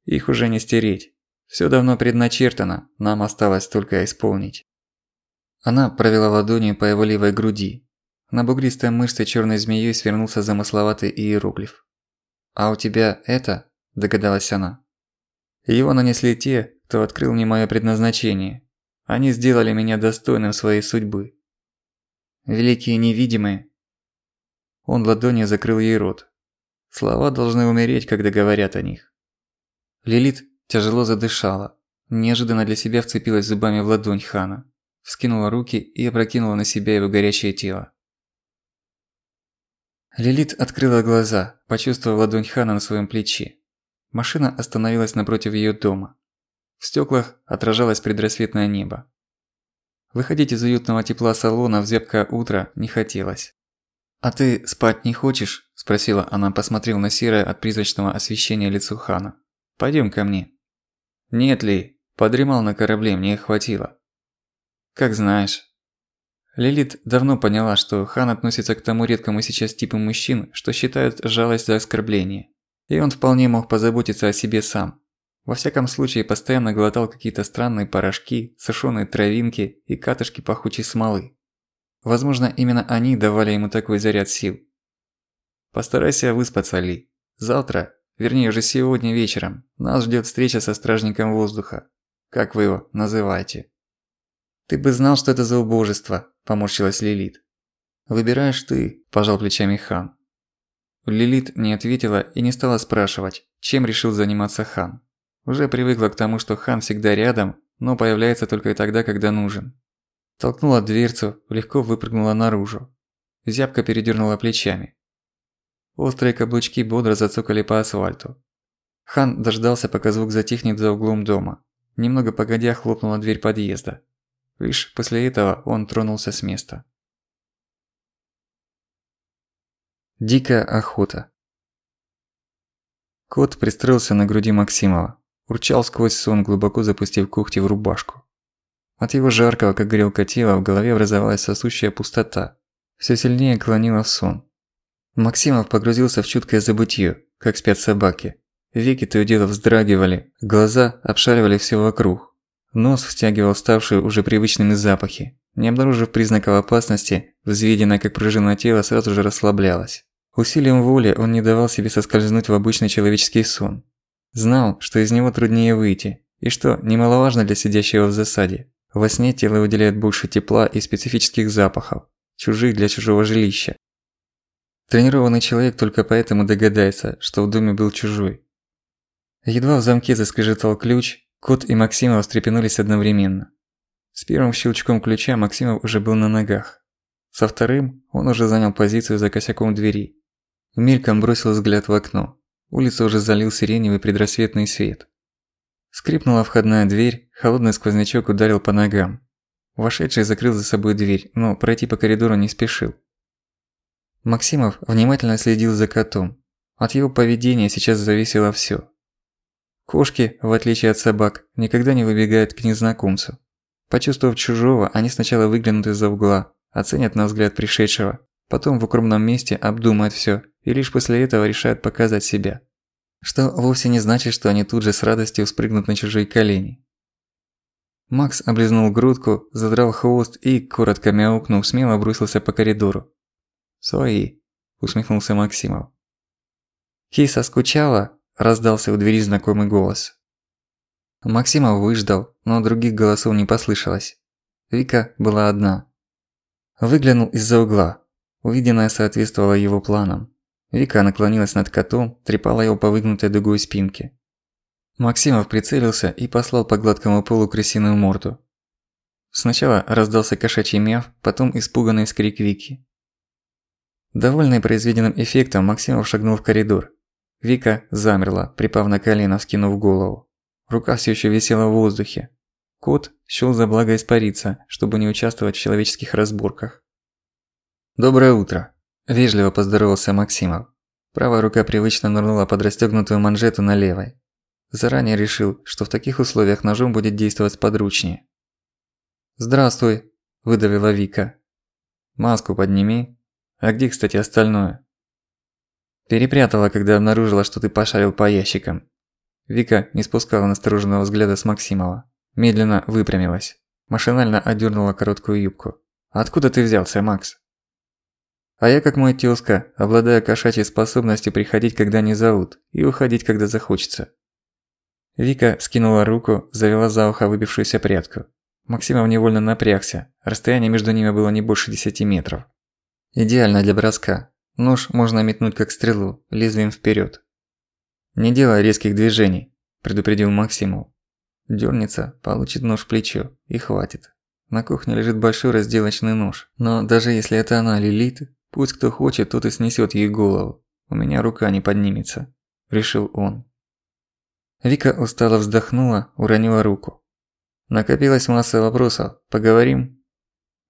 Их уже не стереть. Всё давно предначертано, нам осталось только исполнить. Она провела ладонью по его левой груди. На бугристой мышце чёрной змеей свернулся замысловатый иероглиф. «А у тебя это?» – догадалась она. Его нанесли те, кто открыл мне моё предназначение. Они сделали меня достойным своей судьбы. Великие невидимые. Он ладонью закрыл ей рот. Слова должны умереть, когда говорят о них. Лилит тяжело задышала. Неожиданно для себя вцепилась зубами в ладонь Хана. Вскинула руки и опрокинула на себя его горячее тело. Лилит открыла глаза, почувствовав ладонь Хана на своем плече. Машина остановилась напротив её дома. В стёклах отражалось предрассветное небо. Выходить из уютного тепла салона в зябкое утро не хотелось. «А ты спать не хочешь?» – спросила она, посмотрев на серое от призрачного освещения лицо Хана. «Пойдём ко мне». «Нет ли, подремал на корабле, мне хватило». «Как знаешь». Лилит давно поняла, что Хан относится к тому редкому сейчас типу мужчин, что считают жалость за оскорбление. И он вполне мог позаботиться о себе сам. Во всяком случае, постоянно глотал какие-то странные порошки, сушеные травинки и катышки пахучей смолы. Возможно, именно они давали ему такой заряд сил. Постарайся выспаться, Ли. Завтра, вернее уже сегодня вечером, нас ждет встреча со стражником воздуха. Как вы его называете? Ты бы знал, что это за убожество, поморщилась Лилит. Выбираешь ты, пожал плечами Хан. Лилит не ответила и не стала спрашивать, чем решил заниматься Хан. Уже привыкла к тому, что Хан всегда рядом, но появляется только и тогда, когда нужен. Толкнула дверцу, легко выпрыгнула наружу. Зябка передернула плечами. Острые каблучки бодро зацокали по асфальту. Хан дождался, пока звук затихнет за углом дома. Немного погодя хлопнула дверь подъезда. Лишь после этого он тронулся с места. Дикая охота. Кот пристроился на груди Максимова. Урчал сквозь сон, глубоко запустив когти в рубашку. От его жаркого, как грелка тела, в голове образовалась сосущая пустота. Всё сильнее клонило в сон. Максимов погрузился в чуткое забытье, как спят собаки. Веки то и дело вздрагивали, глаза обшаривали всё вокруг. Нос втягивал ставшие уже привычными запахи. Не обнаружив признаков опасности, взведенное как пружина тело сразу же расслаблялось. Усилием воли он не давал себе соскользнуть в обычный человеческий сон. Знал, что из него труднее выйти, и что, немаловажно для сидящего в засаде, во сне тело выделяет больше тепла и специфических запахов, чужих для чужого жилища. Тренированный человек только поэтому догадается, что в доме был чужой. Едва в замке заскрежетал ключ, кот и Максимов встрепенулись одновременно. С первым щелчком ключа Максимов уже был на ногах. Со вторым он уже занял позицию за косяком двери. Мельком бросил взгляд в окно. Улицу уже залил сиреневый предрассветный свет. Скрипнула входная дверь, холодный сквознячок ударил по ногам. Вошедший закрыл за собой дверь, но пройти по коридору не спешил. Максимов внимательно следил за котом. От его поведения сейчас зависело всё. Кошки, в отличие от собак, никогда не выбегают к незнакомцу. Почувствовав чужого, они сначала выглянут из-за угла, оценят на взгляд пришедшего, потом в укромном месте обдумают всё и лишь после этого решают показать себя. Что вовсе не значит, что они тут же с радостью спрыгнут на чужие колени. Макс облизнул грудку, задрал хвост и, коротко мяукнув, смело бросился по коридору. «Свои», – усмехнулся Максимов. «Киса скучала?» – раздался у двери знакомый голос. Максимов выждал, но других голосов не послышалось. Вика была одна. Выглянул из-за угла. Увиденное соответствовало его планам. Вика наклонилась над котом, трепала его по выгнутой дугой спинке. Максимов прицелился и послал по гладкому полу крысиную морду. Сначала раздался кошачий мяв, потом испуганный скрик Вики. Довольный произведенным эффектом, Максимов шагнул в коридор. Вика замерла, припав на колено, вскинув голову. Рука все еще висела в воздухе. Кот счёл за благо испариться, чтобы не участвовать в человеческих разборках. «Доброе утро!» Вежливо поздоровался Максимов. Правая рука привычно нырнула под расстёгнутую манжету на левой. Заранее решил, что в таких условиях ножом будет действовать подручнее. «Здравствуй», – выдавила Вика. «Маску подними. А где, кстати, остальное?» «Перепрятала, когда обнаружила, что ты пошарил по ящикам». Вика не спускала настороженного взгляда с Максимова. Медленно выпрямилась. Машинально одернула короткую юбку. «Откуда ты взялся, Макс?» А я, как мой тёзка, обладаю кошачьей способностью приходить, когда не зовут, и уходить, когда захочется. Вика скинула руку, завела за ухо выбившуюся прядку. Максимов невольно напрягся, расстояние между ними было не больше десяти метров. Идеально для броска. Нож можно метнуть как стрелу, лезвием вперед. «Не делай резких движений», – предупредил Максимов. Дёрнется, получит нож в плечо, и хватит. На кухне лежит большой разделочный нож, но даже если это она Лилит, Пусть кто хочет, тот и снесет ей голову. У меня рука не поднимется», – решил он. Вика устало вздохнула, уронила руку. Накопилась масса вопросов. Поговорим?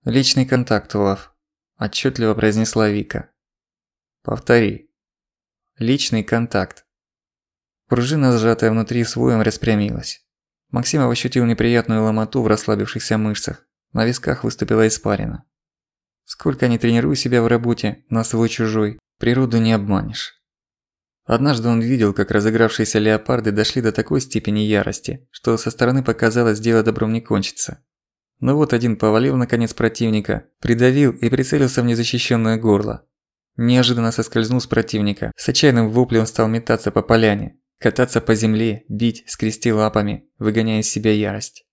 Личный контакт, Олаф. Отчетливо произнесла Вика. Повтори. Личный контакт. Пружина, сжатая внутри своем, распрямилась. Максимов ощутил неприятную ломоту в расслабившихся мышцах. На висках выступила испарина. Сколько ни тренируй себя в работе, на свой-чужой, природу не обманешь. Однажды он видел, как разыгравшиеся леопарды дошли до такой степени ярости, что со стороны показалось, дело добром не кончится. Но вот один повалил наконец противника, придавил и прицелился в незащищенное горло. Неожиданно соскользнул с противника, с отчаянным воплем стал метаться по поляне, кататься по земле, бить, скрести лапами, выгоняя из себя ярость.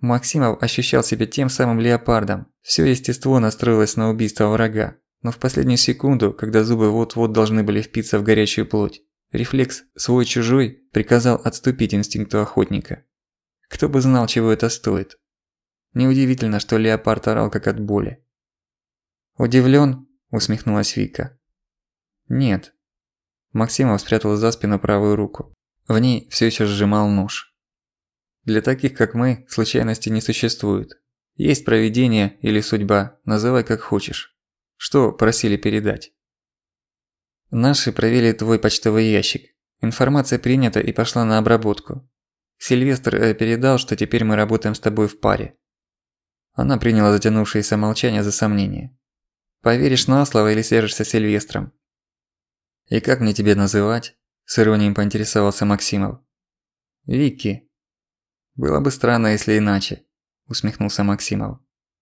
Максимов ощущал себя тем самым леопардом. Всё естество настроилось на убийство врага. Но в последнюю секунду, когда зубы вот-вот должны были впиться в горячую плоть, рефлекс «свой-чужой» приказал отступить инстинкту охотника. Кто бы знал, чего это стоит. Неудивительно, что леопард орал как от боли. «Удивлен?» – усмехнулась Вика. «Нет». Максимов спрятал за спину правую руку. В ней все еще сжимал нож. Для таких, как мы, случайности не существует. Есть провидение или судьба, называй как хочешь. Что просили передать? Наши провели твой почтовый ящик. Информация принята и пошла на обработку. Сильвестр э, передал, что теперь мы работаем с тобой в паре. Она приняла затянувшееся молчание за сомнение. Поверишь на слово или свяжешься с Сильвестром? И как мне тебе называть? С иронией поинтересовался Максимов. Вики. Было бы странно, если иначе, усмехнулся Максимов.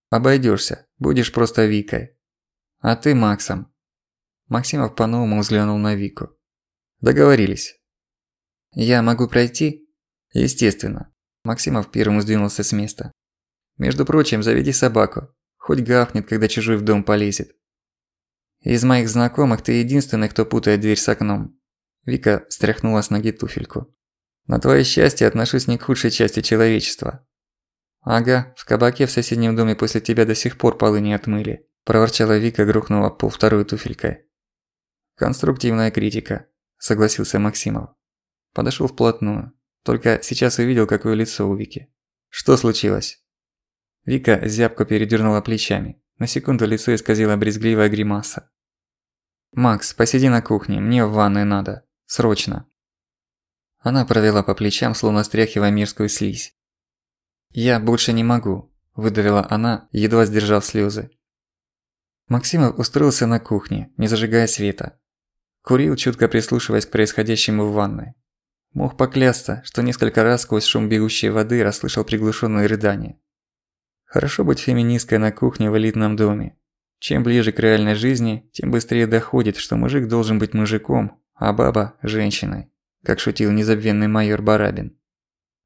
Обойдёшься, будешь просто Викой. А ты Максом. Максимов по-новому взглянул на Вику. Договорились. Я могу пройти? Естественно. Максимов первым сдвинулся с места. Между прочим, заведи собаку. Хоть гавкнет, когда чужой в дом полезет. Из моих знакомых ты единственный, кто путает дверь с окном. Вика стряхнула с ноги туфельку. На твое счастье отношусь не к худшей части человечества. Ага, в кабаке в соседнем доме после тебя до сих пор полы не отмыли. Проворчала Вика, грохнула пол второй туфелькой. Конструктивная критика, согласился Максимов. Подошёл вплотную. Только сейчас увидел, какое лицо у Вики. Что случилось? Вика зябко передернула плечами. На секунду лицо исказило брезгливая гримаса. «Макс, посиди на кухне, мне в ванную надо. Срочно». Она провела по плечам, словно стряхивая мирскую слизь. «Я больше не могу», – выдавила она, едва сдержав слезы. Максимов устроился на кухне, не зажигая света. Курил, чутко прислушиваясь к происходящему в ванной. Мог поклясться, что несколько раз сквозь шум бегущей воды расслышал приглушенные рыдания. Хорошо быть феминисткой на кухне в элитном доме. Чем ближе к реальной жизни, тем быстрее доходит, что мужик должен быть мужиком, а баба – женщиной, как шутил незабвенный майор Барабин.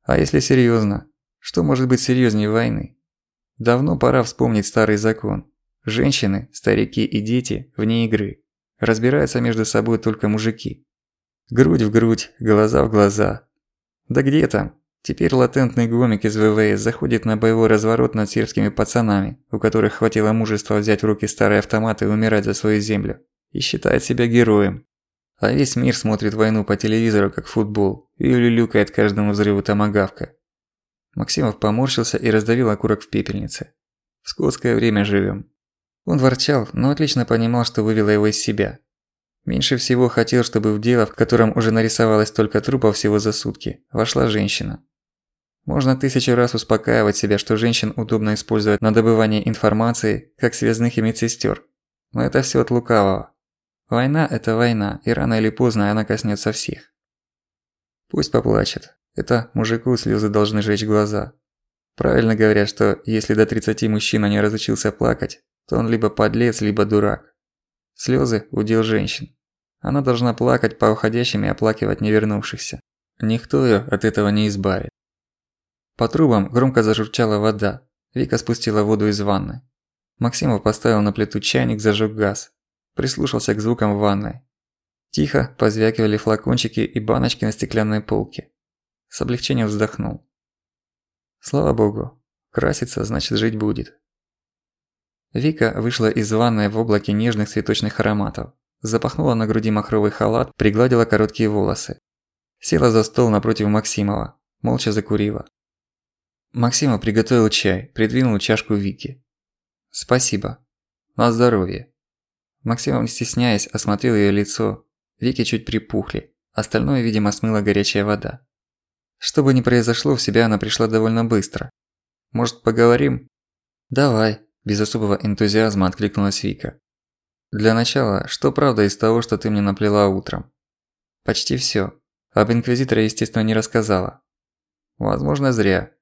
А если серьёзно, что может быть серьёзнее войны? Давно пора вспомнить старый закон. Женщины, старики и дети вне игры. Разбираются между собой только мужики. Грудь в грудь, глаза в глаза. Да где там? Теперь латентный гомик из ВВС заходит на боевой разворот над сирскими пацанами, у которых хватило мужества взять в руки старые автоматы и умирать за свою землю, и считает себя героем. А весь мир смотрит войну по телевизору как футбол и улюлюкает каждому взрыву томагавка. Максимов поморщился и раздавил окурок в пепельнице. В скотское время живем. Он ворчал, но отлично понимал, что вывело его из себя. Меньше всего хотел, чтобы в дело, в котором уже нарисовалось только трупов всего за сутки, вошла женщина. Можно тысячу раз успокаивать себя, что женщин удобно использовать на добывание информации, как связных и медсестер. Но это все от лукавого. Война – это война, и рано или поздно она коснется всех. Пусть поплачет. Это мужику слезы должны жечь глаза. Правильно говорят, что если до 30 мужчина не разучился плакать, то он либо подлец, либо дурак. Слезы – удел женщин. Она должна плакать по уходящим и оплакивать невернувшихся. Никто ее от этого не избавит. По трубам громко зажурчала вода. Вика спустила воду из ванны. Максимов поставил на плиту чайник, зажег газ. Прислушался к звукам в ванной. Тихо позвякивали флакончики и баночки на стеклянной полке. С облегчением вздохнул. Слава богу, краситься значит жить будет. Вика вышла из ванной в облаке нежных цветочных ароматов. Запахнула на груди махровый халат, пригладила короткие волосы. Села за стол напротив Максимова, молча закурила. Максима приготовил чай, придвинул чашку Вики. «Спасибо. На здоровье». Максимов, не стесняясь, осмотрел её лицо. Веки чуть припухли. Остальное, видимо, смыла горячая вода. Что бы ни произошло, в себя она пришла довольно быстро. «Может, поговорим?» «Давай», – без особого энтузиазма откликнулась Вика. «Для начала, что правда из того, что ты мне наплела утром?» «Почти всё. Об Инквизиторе, естественно, не рассказала». «Возможно, зря.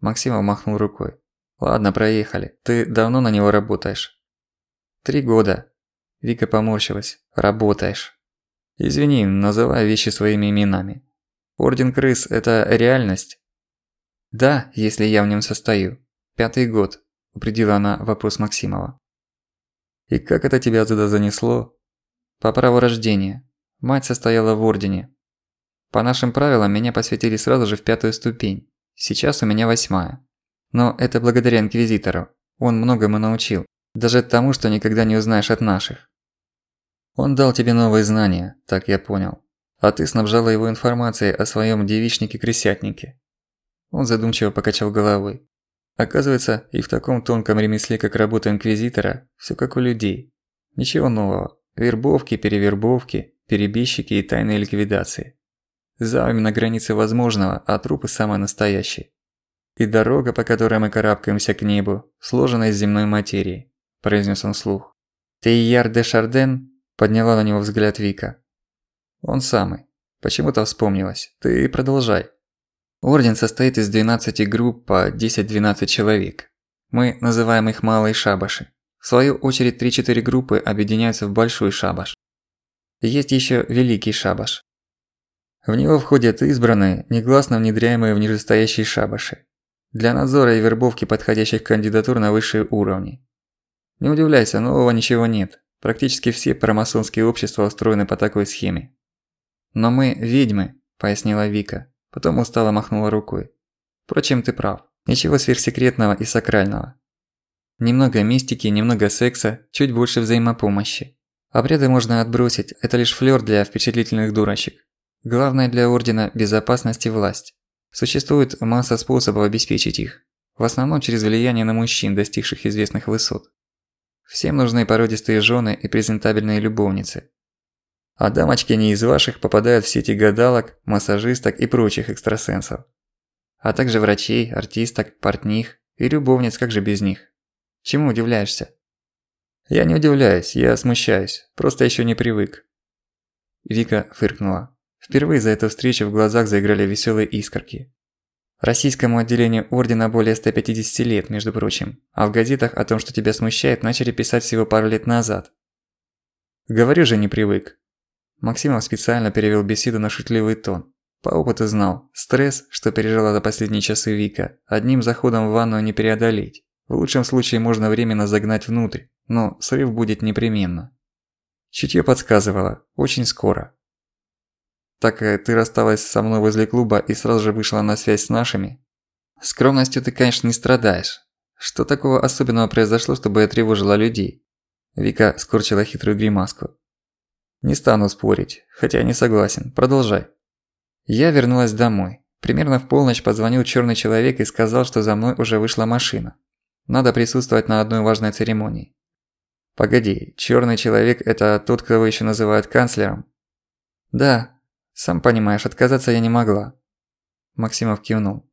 Максимов махнул рукой. «Ладно, проехали. Ты давно на него работаешь?» «Три года». Вика поморщилась. «Работаешь». «Извини, называй вещи своими именами. Орден крыс – это реальность?» «Да, если я в нем состою. Пятый год», – упредила она вопрос Максимова. «И как это тебя туда занесло?» «По праву рождения. Мать состояла в Ордене. По нашим правилам меня посвятили сразу же в пятую ступень. Сейчас у меня восьмая. Но это благодаря Инквизитору. Он многому научил. Даже тому, что никогда не узнаешь от наших. Он дал тебе новые знания, так я понял. А ты снабжала его информацией о своем девичнике-крысятнике. Он задумчиво покачал головой. Оказывается, и в таком тонком ремесле, как работа инквизитора, все как у людей. Ничего нового. Вербовки, перевербовки, перебежчики и тайные ликвидации. Завами на границе возможного, а трупы самые настоящие. И дорога, по которой мы карабкаемся к небу, сложена из земной материи, произнес он вслух. Ты Яр де Шарден? Подняла на него взгляд Вика. Он самый. Почему-то вспомнилось. Ты продолжай. Орден состоит из 12 групп по 10-12 человек. Мы называем их малые шабаши. В свою очередь 3-4 группы объединяются в большой шабаш. Есть еще великий шабаш. В него входят избранные, негласно внедряемые в нижестоящие шабаши. Для надзора и вербовки подходящих кандидатур на высшие уровни. Не удивляйся, нового ничего нет. Практически все промасонские общества устроены по такой схеме. «Но мы ведьмы», – пояснила Вика. Потом устало махнула рукой. «Впрочем, ты прав. Ничего сверхсекретного и сакрального. Немного мистики, немного секса, чуть больше взаимопомощи. Обряды можно отбросить, это лишь флёр для впечатлительных дурочек. Главное для Ордена – безопасность и власть. Существует масса способов обеспечить их. В основном через влияние на мужчин, достигших известных высот. Всем нужны породистые жены и презентабельные любовницы. А дамочки не из ваших попадают в сети гадалок, массажисток и прочих экстрасенсов. А также врачей, артисток, портних и любовниц, как же без них. Чему удивляешься? Я не удивляюсь, я смущаюсь, просто еще не привык. Вика фыркнула. Впервые за эту встречу в глазах заиграли веселые искорки. Российскому отделению Ордена более 150 лет, между прочим, а в газетах о том, что тебя смущает, начали писать всего пару лет назад. Говорю же, не привык. Максимов специально перевел беседу на шутливый тон. По опыту знал, стресс, что пережила за последние часы Вика, одним заходом в ванную не преодолеть. В лучшем случае можно временно загнать внутрь, но срыв будет непременно. Чутье подсказывало, очень скоро. Так э, ты рассталась со мной возле клуба и сразу же вышла на связь с нашими? Скромностью ты, конечно, не страдаешь. Что такого особенного произошло, чтобы я тревожила людей? Вика скорчила хитрую гримаску. Не стану спорить, хотя не согласен. Продолжай. Я вернулась домой. Примерно в полночь позвонил черный человек и сказал, что за мной уже вышла машина. Надо присутствовать на одной важной церемонии. Погоди, черный человек – это тот, кого еще называют канцлером? Да, сам понимаешь, отказаться я не могла. Максимов кивнул.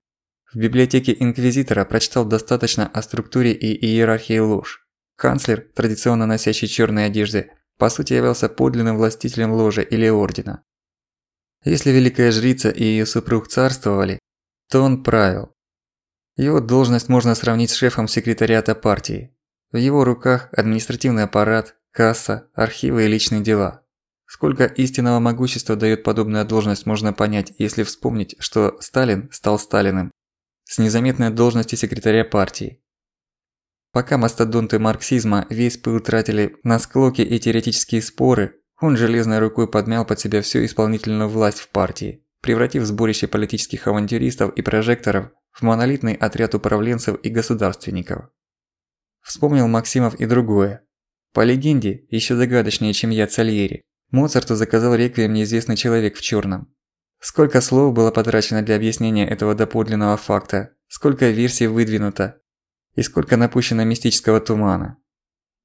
В библиотеке Инквизитора прочитал достаточно о структуре и иерархии ложь. Канцлер, традиционно носящий черные одежды, по сути являлся подлинным властителем ложи или ордена. Если Великая Жрица и ее супруг царствовали, то он правил. Его должность можно сравнить с шефом секретариата партии. В его руках административный аппарат, касса, архивы и личные дела. Сколько истинного могущества дает подобная должность можно понять, если вспомнить, что Сталин стал Сталиным с незаметной должности секретаря партии. Пока мастодонты марксизма весь пыл тратили на склоки и теоретические споры, он железной рукой подмял под себя всю исполнительную власть в партии, превратив сборище политических авантюристов и прожекторов в монолитный отряд управленцев и государственников. Вспомнил Максимов и другое. По легенде, еще загадочнее, чем я Цальери, Моцарту заказал реквием неизвестный человек в черном. Сколько слов было потрачено для объяснения этого доподлинного факта, сколько версий выдвинуто, и сколько напущено мистического тумана.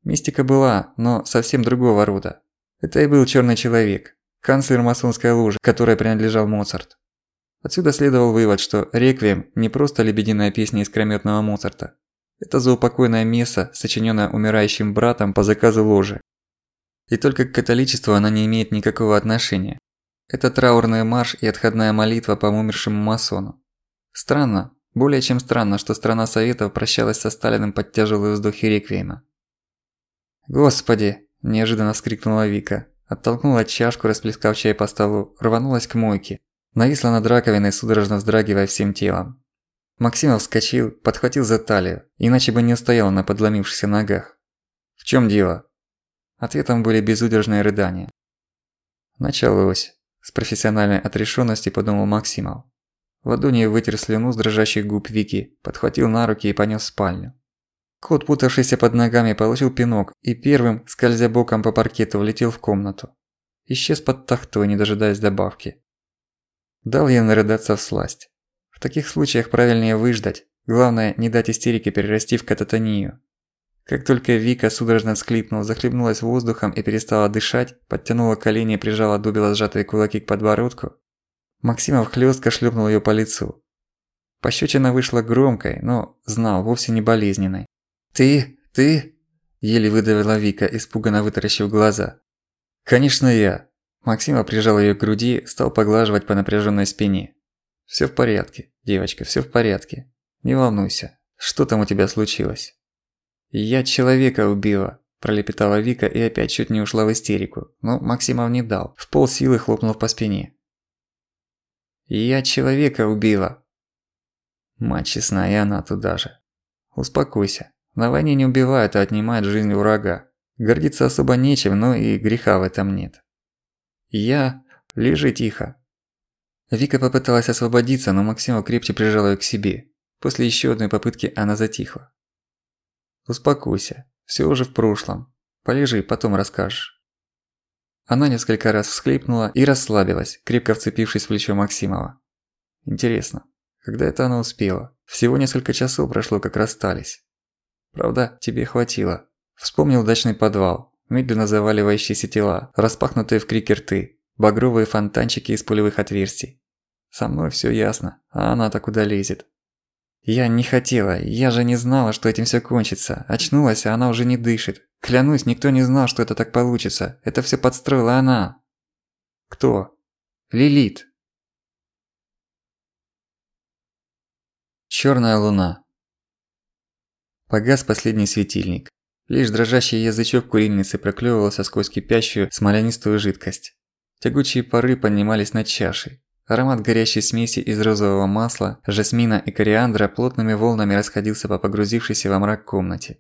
Мистика была, но совсем другого рода. Это и был черный человек, канцлер масонской ложи, которой принадлежал Моцарт. Отсюда следовал вывод, что «Реквием» не просто лебединая песня искрометного Моцарта. Это заупокойная месса, сочиненная умирающим братом по заказу ложи. И только к католичеству она не имеет никакого отношения. Это траурный марш и отходная молитва по умершему масону. Странно, более чем странно, что страна Советов прощалась со Сталиным под тяжелые вздохи реквиема. «Господи!» – неожиданно вскрикнула Вика. Оттолкнула чашку, расплескав чай по столу, рванулась к мойке. Нависла над раковиной, судорожно вздрагивая всем телом. Максимов вскочил, подхватил за талию, иначе бы не устоял на подломившихся ногах. «В чем дело?» Ответом были безудержные рыдания. «Началось», – с профессиональной отрешенностью подумал Максимов. Ладонью вытер слюну с дрожащих губ Вики, подхватил на руки и понес в спальню. Кот, путавшийся под ногами, получил пинок и первым, скользя боком по паркету, влетел в комнату. Исчез под тахтой, не дожидаясь добавки. Дал ей нарыдаться в сласть. В таких случаях правильнее выждать, главное не дать истерике перерасти в кататонию. Как только Вика судорожно всклипнула, захлебнулась воздухом и перестала дышать, подтянула колени и прижала дубила сжатые кулаки к подбородку, Максимов хлёстко шлепнул её по лицу. Пощечина вышла громкой, но, знал, вовсе не болезненной. «Ты? Ты?» – еле выдавила Вика, испуганно вытаращив глаза. «Конечно я!» Максима прижал её к груди, стал поглаживать по напряжённой спине. «Всё в порядке, девочка, всё в порядке. Не волнуйся. Что там у тебя случилось?» «Я человека убила», – пролепетала Вика и опять чуть не ушла в истерику, но Максимов не дал, в полсилы хлопнув по спине. «Я человека убила». Мать честна, и она туда же. Успокойся. На войне не убивают, а отнимают жизнь врага. Гордиться особо нечем, но и греха в этом нет. Я... Лежи тихо. Вика попыталась освободиться, но Максимов крепче прижал её к себе. После ещё одной попытки она затихла. Успокойся, всё уже в прошлом. Полежи, потом расскажешь. Она несколько раз всхлипнула и расслабилась, крепко вцепившись в плечо Максимова. Интересно, когда это она успела? Всего несколько часов прошло, как расстались. Правда, тебе хватило. Вспомнил дачный подвал, медленно заваливающиеся тела, распахнутые в крик рты, багровые фонтанчики из пулевых отверстий. Со мной всё ясно, а она-то куда лезет. Я не хотела, я же не знала, что этим всё кончится. Очнулась, а она уже не дышит. Клянусь, никто не знал, что это так получится. Это всё подстроила она. Кто? Лилит. Чёрная луна. Погас последний светильник. Лишь дрожащий язычок курильницы проклёвывался сквозь кипящую смолянистую жидкость. Тягучие пары поднимались над чашей. Аромат горящей смеси из розового масла, жасмина и кориандра плотными волнами расходился по погрузившейся во мрак комнате.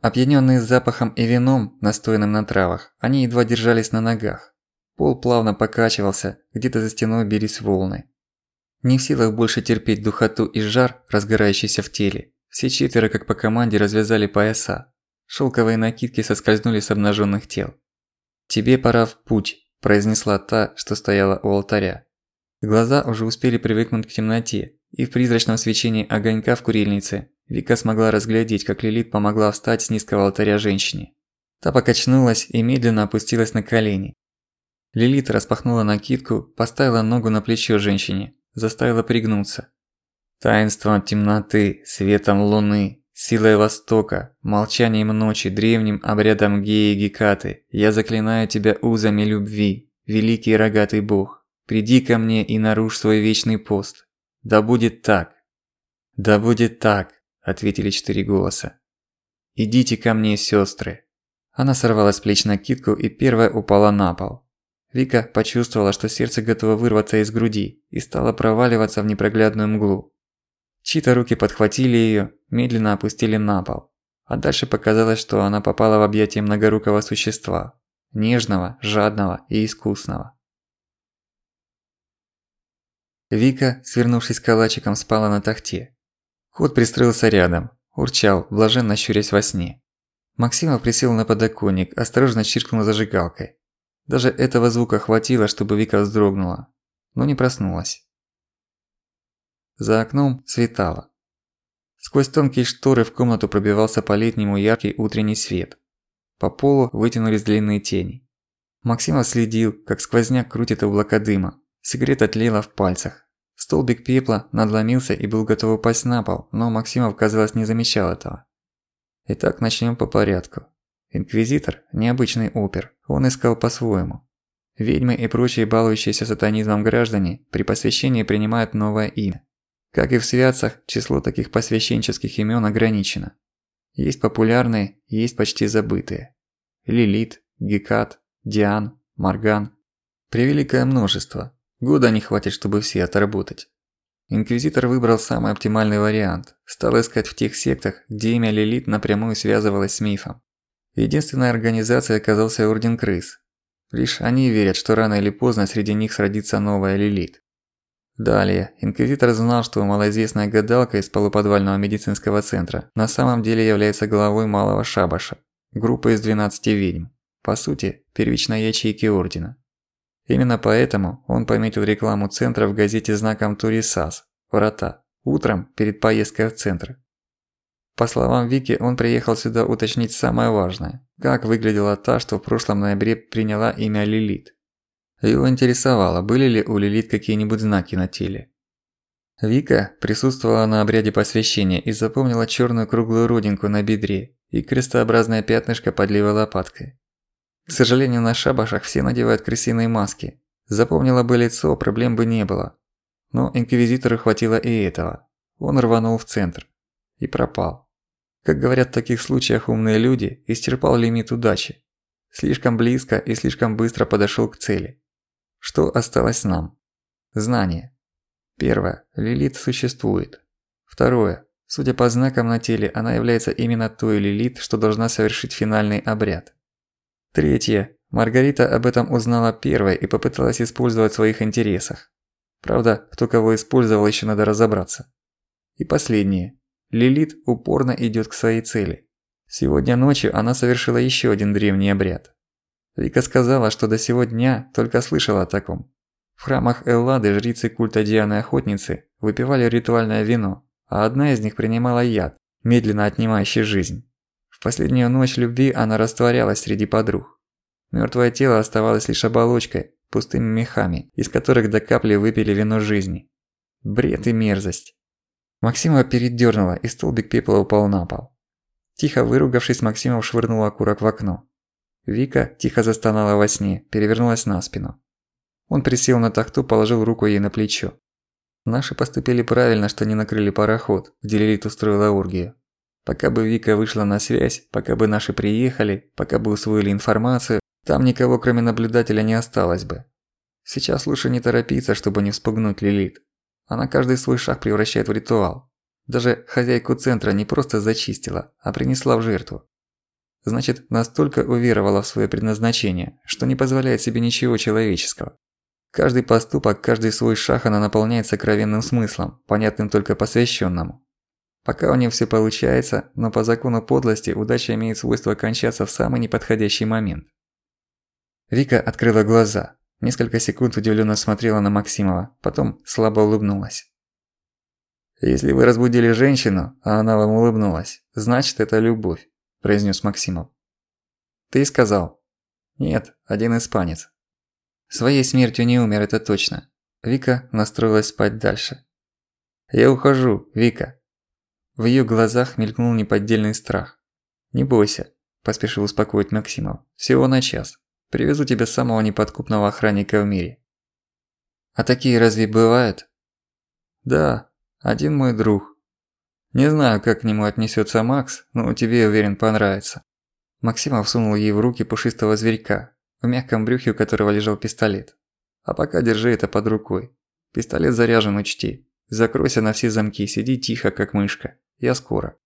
Опьянённые запахом и вином, настоянным на травах, они едва держались на ногах. Пол плавно покачивался, где-то за стеной бились волны. Не в силах больше терпеть духоту и жар, разгорающийся в теле, все четверо как по команде развязали пояса. Шелковые накидки соскользнули с обнаженных тел. «Тебе пора в путь», – произнесла та, что стояла у алтаря. Глаза уже успели привыкнуть к темноте, и в призрачном свечении огонька в курильнице Вика смогла разглядеть, как Лилит помогла встать с низкого алтаря женщине. Та покачнулась и медленно опустилась на колени. Лилит распахнула накидку, поставила ногу на плечо женщине, заставила пригнуться. Таинством темноты, светом луны, силой востока, молчанием ночи, древним обрядом Геи Гекаты, я заклинаю тебя узами любви, великий рогатый бог. Приди ко мне и нарушь свой вечный пост. Да будет так. Да будет так, ответили четыре голоса. Идите ко мне, сестры. Она сорвала с плеч накидку и первая упала на пол. Вика почувствовала, что сердце готово вырваться из груди и стало проваливаться в непроглядную мглу. Чьи-то руки подхватили её, медленно опустили на пол. А дальше показалось, что она попала в объятия многорукого существа. Нежного, жадного и искусного. Вика, свернувшись калачиком, спала на тахте. Кот пристроился рядом, урчал, блаженно щурясь во сне. Максимов присел на подоконник, осторожно чиркнул зажигалкой. Даже этого звука хватило, чтобы Вика вздрогнула, но не проснулась. За окном светало. Сквозь тонкие шторы в комнату пробивался по-летнему яркий утренний свет. По полу вытянулись длинные тени. Максимов следил, как сквозняк крутит облака дыма, Сигарета тлела в пальцах. Столбик пепла надломился и был готов упасть на пол, но Максимов, казалось, не замечал этого. Итак, начнем по порядку. Инквизитор – необычный опер, он искал по-своему. Ведьмы и прочие балующиеся сатанизмом граждане при посвящении принимают новое имя. Как и в святцах, число таких посвященческих имен ограничено. Есть популярные, есть почти забытые. Лилит, Гекат, Диан, Марган. Превеликое множество, Года не хватит, чтобы все отработать. Инквизитор выбрал самый оптимальный вариант. Стал искать в тех сектах, где имя Лилит напрямую связывалось с мифом. Единственной организацией оказался Орден Крыс. Лишь они верят, что рано или поздно среди них сродится новая Лилит. Далее, инквизитор знал, что малоизвестная гадалка из полуподвального медицинского центра на самом деле является главой малого шабаша, группы из 12 ведьм, по сути, первичной ячейки Ордена. Именно поэтому он пометил рекламу центра в газете знаком Турисас «Врата» утром перед поездкой в центр. По словам Вики, он приехал сюда уточнить самое важное – как выглядела та, что в прошлом ноябре приняла имя Лилит. Его интересовало, были ли у Лилит какие-нибудь знаки на теле. Вика присутствовала на обряде посвящения и запомнила черную круглую родинку на бедре и крестообразное пятнышко под левой лопаткой. К сожалению, на шабашах все надевают крысиные маски. Запомнила бы лицо, проблем бы не было. Но инквизитору хватило и этого. Он рванул в центр. И пропал. Как говорят в таких случаях умные люди, исчерпал лимит удачи. Слишком близко и слишком быстро подошёл к цели. Что осталось нам? Знание. Первое. Лилит существует. Второе. Судя по знакам на теле, она является именно той Лилит, что должна совершить финальный обряд. Третье. Маргарита об этом узнала первой и попыталась использовать в своих интересах. Правда, кто кого использовал, еще надо разобраться. И последнее. Лилит упорно идет к своей цели. Сегодня ночью она совершила еще один древний обряд. Вика сказала, что до сего дня только слышала о таком. В храмах Эллады жрицы культа Дианы-охотницы выпивали ритуальное вино, а одна из них принимала яд, медленно отнимающий жизнь. Последнюю ночь любви она растворялась среди подруг. Мёртвое тело оставалось лишь оболочкой, пустыми мехами, из которых до капли выпили вино жизни. Бред и мерзость. Максимова передёрнула, и столбик пепла упал на пол. Тихо выругавшись, Максимов швырнул окурок в окно. Вика тихо застонала во сне, перевернулась на спину. Он присел на тахту, положил руку ей на плечо. Наши поступили правильно, что не накрыли пароход, где устроила оргию. Пока бы Вика вышла на связь, пока бы наши приехали, пока бы усвоили информацию, там никого кроме наблюдателя не осталось бы. Сейчас лучше не торопиться, чтобы не вспугнуть Лилит. Она каждый свой шаг превращает в ритуал. Даже хозяйку центра не просто зачистила, а принесла в жертву. Значит, настолько уверовала в своё предназначение, что не позволяет себе ничего человеческого. Каждый поступок, каждый свой шаг она наполняет сокровенным смыслом, понятным только посвященному. Пока у нее все получается, но по закону подлости удача имеет свойство кончаться в самый неподходящий момент. Вика открыла глаза. Несколько секунд удивленно смотрела на Максимова, потом слабо улыбнулась. «Если вы разбудили женщину, а она вам улыбнулась, значит это любовь», – произнес Максимов. «Ты сказал?» «Нет, один испанец». Своей смертью не умер, это точно. Вика настроилась спать дальше. «Я ухожу, Вика». В её глазах мелькнул неподдельный страх. «Не бойся», – поспешил успокоить Максимов. «Всего на час». Привезу тебе самого неподкупного охранника в мире. А такие разве бывают? Да, один мой друг. Не знаю, как к нему отнесется Макс, но тебе, уверен, понравится. Максимов сунул ей в руки пушистого зверька, в мягком брюхе у которого лежал пистолет. А пока держи это под рукой. Пистолет заряжен, учти. Закройся на все замки, сиди тихо, как мышка. Я скоро.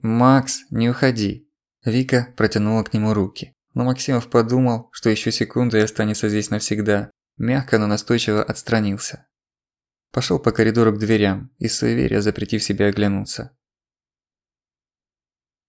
Макс, не уходи. Вика протянула к нему руки. Но Максимов подумал, что еще секунда и останется здесь навсегда. Мягко, но настойчиво отстранился. Пошел по коридору к дверям, из суеверия запретив себе оглянуться.